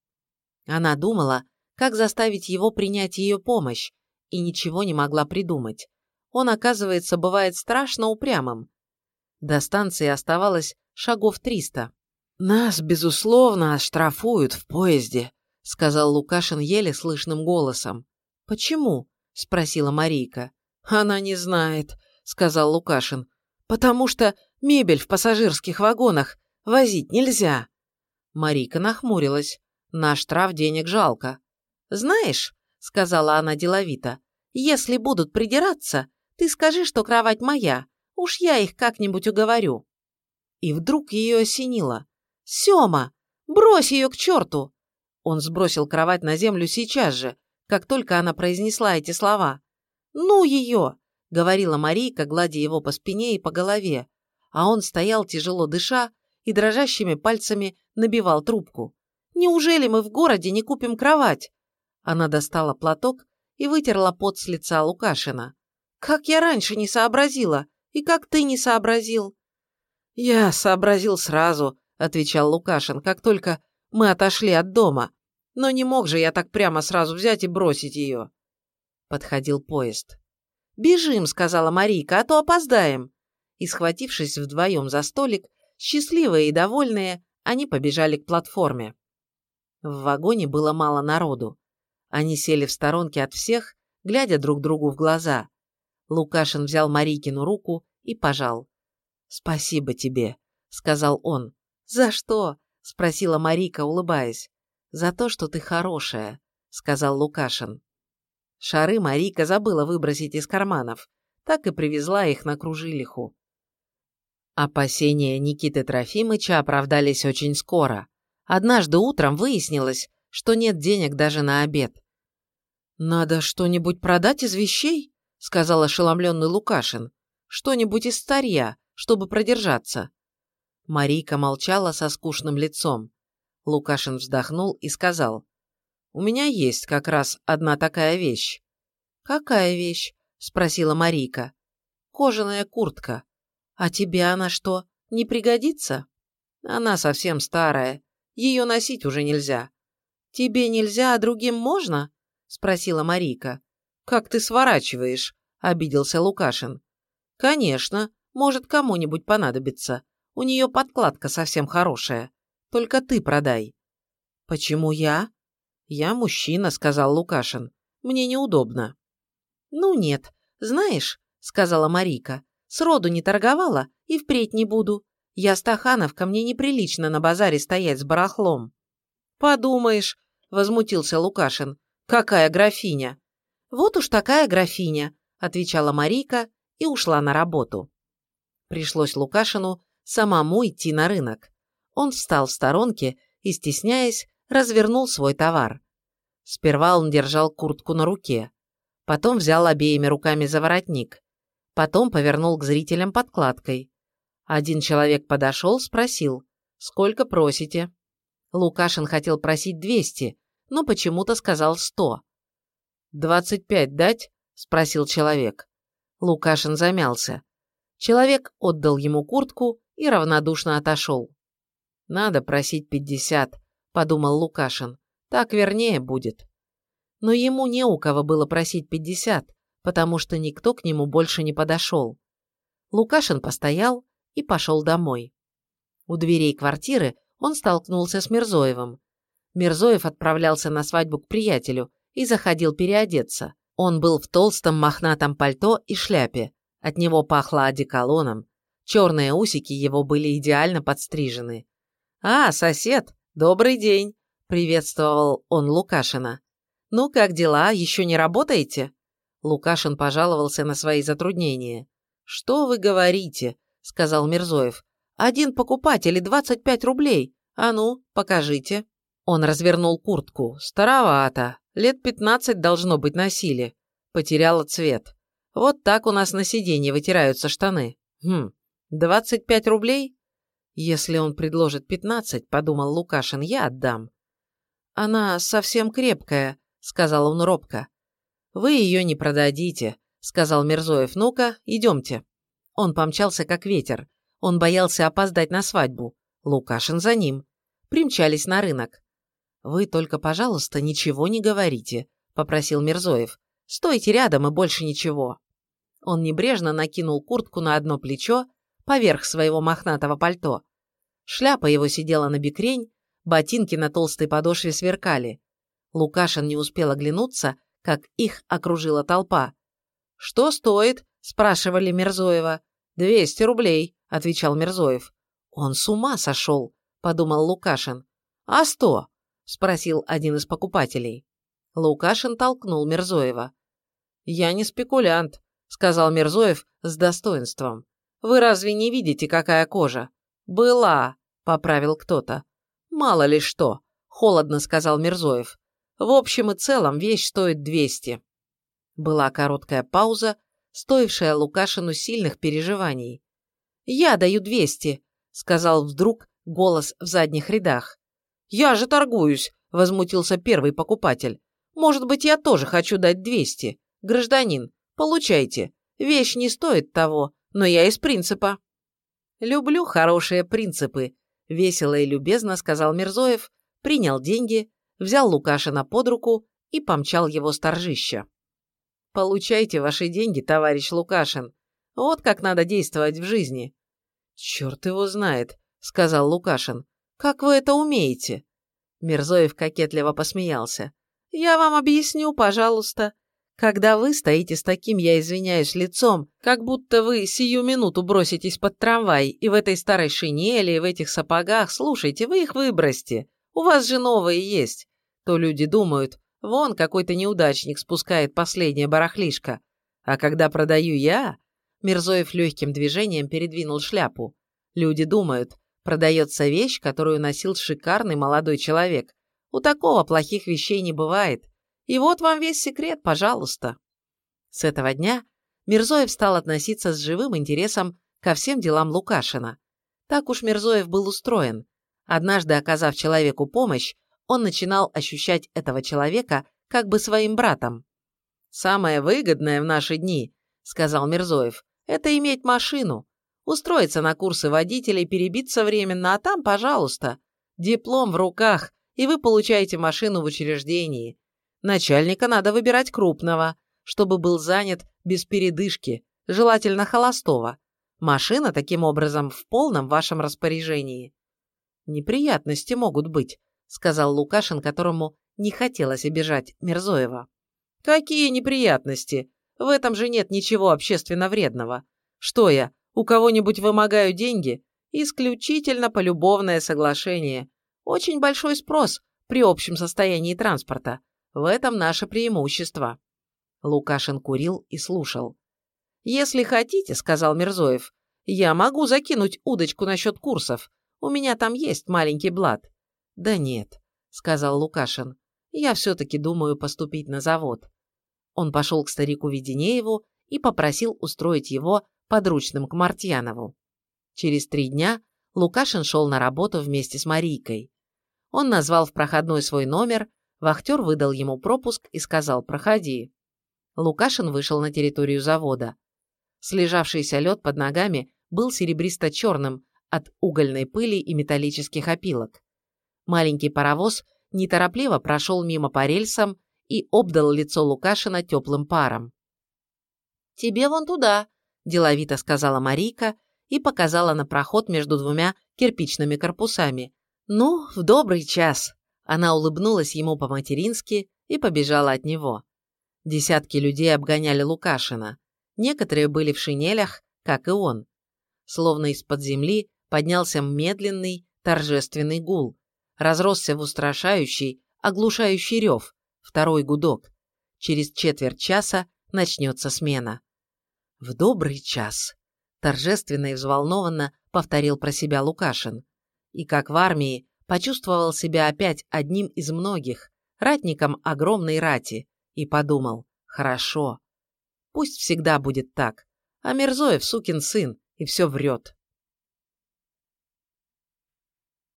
Она думала, как заставить его принять ее помощь, и ничего не могла придумать. Он, оказывается, бывает страшно упрямым. До станции оставалось шагов триста. «Нас, безусловно, оштрафуют в поезде», — сказал Лукашин еле слышным голосом. «Почему?» — спросила Марийка. «Она не знает», — сказал Лукашин, «потому что мебель в пассажирских вагонах возить нельзя». Марика нахмурилась. «На штраф денег жалко». «Знаешь», — сказала она деловито, «если будут придираться, ты скажи, что кровать моя, уж я их как-нибудь уговорю». И вдруг ее осенило. «Сема, брось ее к черту!» Он сбросил кровать на землю сейчас же, как только она произнесла эти слова. «Ну ее!» — говорила Марийка, гладя его по спине и по голове, а он стоял, тяжело дыша, и дрожащими пальцами набивал трубку. «Неужели мы в городе не купим кровать?» Она достала платок и вытерла пот с лица Лукашина. «Как я раньше не сообразила, и как ты не сообразил?» «Я сообразил сразу», — отвечал Лукашин, как только мы отошли от дома. «Но не мог же я так прямо сразу взять и бросить ее». Подходил поезд. «Бежим», — сказала Марийка, — «а то опоздаем». и, схватившись вдвоем за столик, счастливые и довольные, они побежали к платформе. В вагоне было мало народу. Они сели в сторонке от всех, глядя друг другу в глаза. Лукашин взял Марикину руку и пожал. «Спасибо тебе», — сказал он. «За что?» — спросила Марика, улыбаясь. «За то, что ты хорошая», — сказал Лукашин. Шары Марика забыла выбросить из карманов, так и привезла их на кружилиху. Опасения Никиты Трофимыча оправдались очень скоро. Однажды утром выяснилось, что нет денег даже на обед. «Надо что-нибудь продать из вещей?» — сказал ошеломленный Лукашин. «Что-нибудь из старья, чтобы продержаться». Марийка молчала со скучным лицом. Лукашин вздохнул и сказал. «У меня есть как раз одна такая вещь». «Какая вещь?» — спросила Марийка. «Кожаная куртка. А тебе она что, не пригодится?» «Она совсем старая. Ее носить уже нельзя». «Тебе нельзя, а другим можно?» – спросила Марика. «Как ты сворачиваешь?» – обиделся Лукашин. «Конечно, может кому-нибудь понадобится. У нее подкладка совсем хорошая. Только ты продай». «Почему я?» «Я мужчина», – сказал Лукашин. «Мне неудобно». «Ну нет, знаешь», – сказала Марика, – «сроду не торговала и впредь не буду. Я стахановка, мне неприлично на базаре стоять с барахлом». «Подумаешь», – возмутился Лукашин, «Какая графиня?» «Вот уж такая графиня», – отвечала Марийка и ушла на работу. Пришлось Лукашину самому идти на рынок. Он встал в сторонке и, стесняясь, развернул свой товар. Сперва он держал куртку на руке, потом взял обеими руками за воротник, потом повернул к зрителям подкладкой. Один человек подошел, спросил, «Сколько просите?» Лукашин хотел просить 200, но почему-то сказал сто. «Двадцать пять дать?» – спросил человек. Лукашин замялся. Человек отдал ему куртку и равнодушно отошел. «Надо просить пятьдесят», – подумал Лукашин. «Так вернее будет». Но ему не у кого было просить пятьдесят, потому что никто к нему больше не подошел. Лукашин постоял и пошел домой. У дверей квартиры он столкнулся с Мирзоевым. Мирзоев отправлялся на свадьбу к приятелю и заходил переодеться. Он был в толстом мохнатом пальто и шляпе. От него пахло одеколоном. Черные усики его были идеально подстрижены. «А, сосед, добрый день!» – приветствовал он Лукашина. «Ну, как дела? Еще не работаете?» Лукашин пожаловался на свои затруднения. «Что вы говорите?» – сказал Мирзоев. «Один покупатель и 25 рублей. А ну, покажите». Он развернул куртку. Старовато. Лет пятнадцать должно быть носили. Потеряла цвет. Вот так у нас на сиденье вытираются штаны. Хм, двадцать пять рублей? Если он предложит пятнадцать, подумал Лукашин, я отдам. Она совсем крепкая, сказал он робко. Вы ее не продадите, сказал Мирзоев. Ну-ка, идемте. Он помчался как ветер. Он боялся опоздать на свадьбу. Лукашин за ним. Примчались на рынок. «Вы только, пожалуйста, ничего не говорите», – попросил Мирзоев. «Стойте рядом и больше ничего». Он небрежно накинул куртку на одно плечо, поверх своего мохнатого пальто. Шляпа его сидела на бекрень, ботинки на толстой подошве сверкали. Лукашин не успел оглянуться, как их окружила толпа. «Что стоит?» – спрашивали Мирзоева. «Двести рублей», – отвечал Мирзоев. «Он с ума сошел», – подумал Лукашин. «А сто?» спросил один из покупателей. Лукашин толкнул Мирзоева. «Я не спекулянт», — сказал Мирзоев с достоинством. «Вы разве не видите, какая кожа?» «Была», — поправил кто-то. «Мало ли что», — холодно сказал Мирзоев. «В общем и целом вещь стоит 200». Была короткая пауза, стоившая Лукашину сильных переживаний. «Я даю 200», — сказал вдруг голос в задних рядах. «Я же торгуюсь», – возмутился первый покупатель. «Может быть, я тоже хочу дать 200. Гражданин, получайте. Вещь не стоит того, но я из принципа». «Люблю хорошие принципы», – весело и любезно сказал Мирзоев, принял деньги, взял Лукашина под руку и помчал его с торжища. «Получайте ваши деньги, товарищ Лукашин. Вот как надо действовать в жизни. Черт его знает, сказал Лукашин. Как вы это умеете? Мирзоев кокетливо посмеялся. Я вам объясню, пожалуйста. Когда вы стоите с таким, я извиняюсь, лицом, как будто вы сию минуту броситесь под трамвай, и в этой старой шинели, и в этих сапогах, слушайте, вы их выбросьте. У вас же новые есть. То люди думают, вон какой-то неудачник спускает последнее барахлишко. А когда продаю я... Мирзоев легким движением передвинул шляпу. Люди думают, продается вещь, которую носил шикарный молодой человек. У такого плохих вещей не бывает. И вот вам весь секрет, пожалуйста. С этого дня Мирзоев стал относиться с живым интересом ко всем делам Лукашина. Так уж Мирзоев был устроен. Однажды, оказав человеку помощь, он начинал ощущать этого человека как бы своим братом. «Самое выгодное в наши дни», — сказал Мирзоев, — «это иметь машину, устроиться на курсы водителей, перебиться временно, а там, пожалуйста, диплом в руках, и вы получаете машину в учреждении. Начальника надо выбирать крупного, чтобы был занят без передышки, желательно холостого. Машина, таким образом, в полном вашем распоряжении. Неприятности могут быть, сказал Лукашин, которому не хотелось обижать Мирзоева. Какие неприятности? В этом же нет ничего общественно вредного. Что я, у кого-нибудь вымогаю деньги? Исключительно полюбовное соглашение. Очень большой спрос при общем состоянии транспорта. В этом наше преимущество». Лукашин курил и слушал. «Если хотите, — сказал Мирзоев, — я могу закинуть удочку насчет курсов. У меня там есть маленький блат». «Да нет», — сказал Лукашин, — «я все-таки думаю поступить на завод». Он пошел к старику Веденееву и попросил устроить его подручным к Мартьянову. Через три дня Лукашин шел на работу вместе с Марийкой. Он назвал в проходной свой номер Вахтер выдал ему пропуск и сказал «проходи». Лукашин вышел на территорию завода. Слежавшийся лед под ногами был серебристо-черным от угольной пыли и металлических опилок. Маленький паровоз неторопливо прошел мимо по рельсам и обдал лицо Лукашина теплым паром. «Тебе вон туда», – деловито сказала Марийка и показала на проход между двумя кирпичными корпусами. «Ну, в добрый час». Она улыбнулась ему по-матерински и побежала от него. Десятки людей обгоняли Лукашина. Некоторые были в шинелях, как и он. Словно из-под земли поднялся медленный, торжественный гул. Разросся в устрашающий, оглушающий рев, второй гудок. Через четверть часа начнется смена. «В добрый час», – торжественно и взволнованно повторил про себя Лукашин. И как в армии, почувствовал себя опять одним из многих, ратником огромной рати, и подумал, хорошо, пусть всегда будет так, а Мирзоев сукин сын и все врет.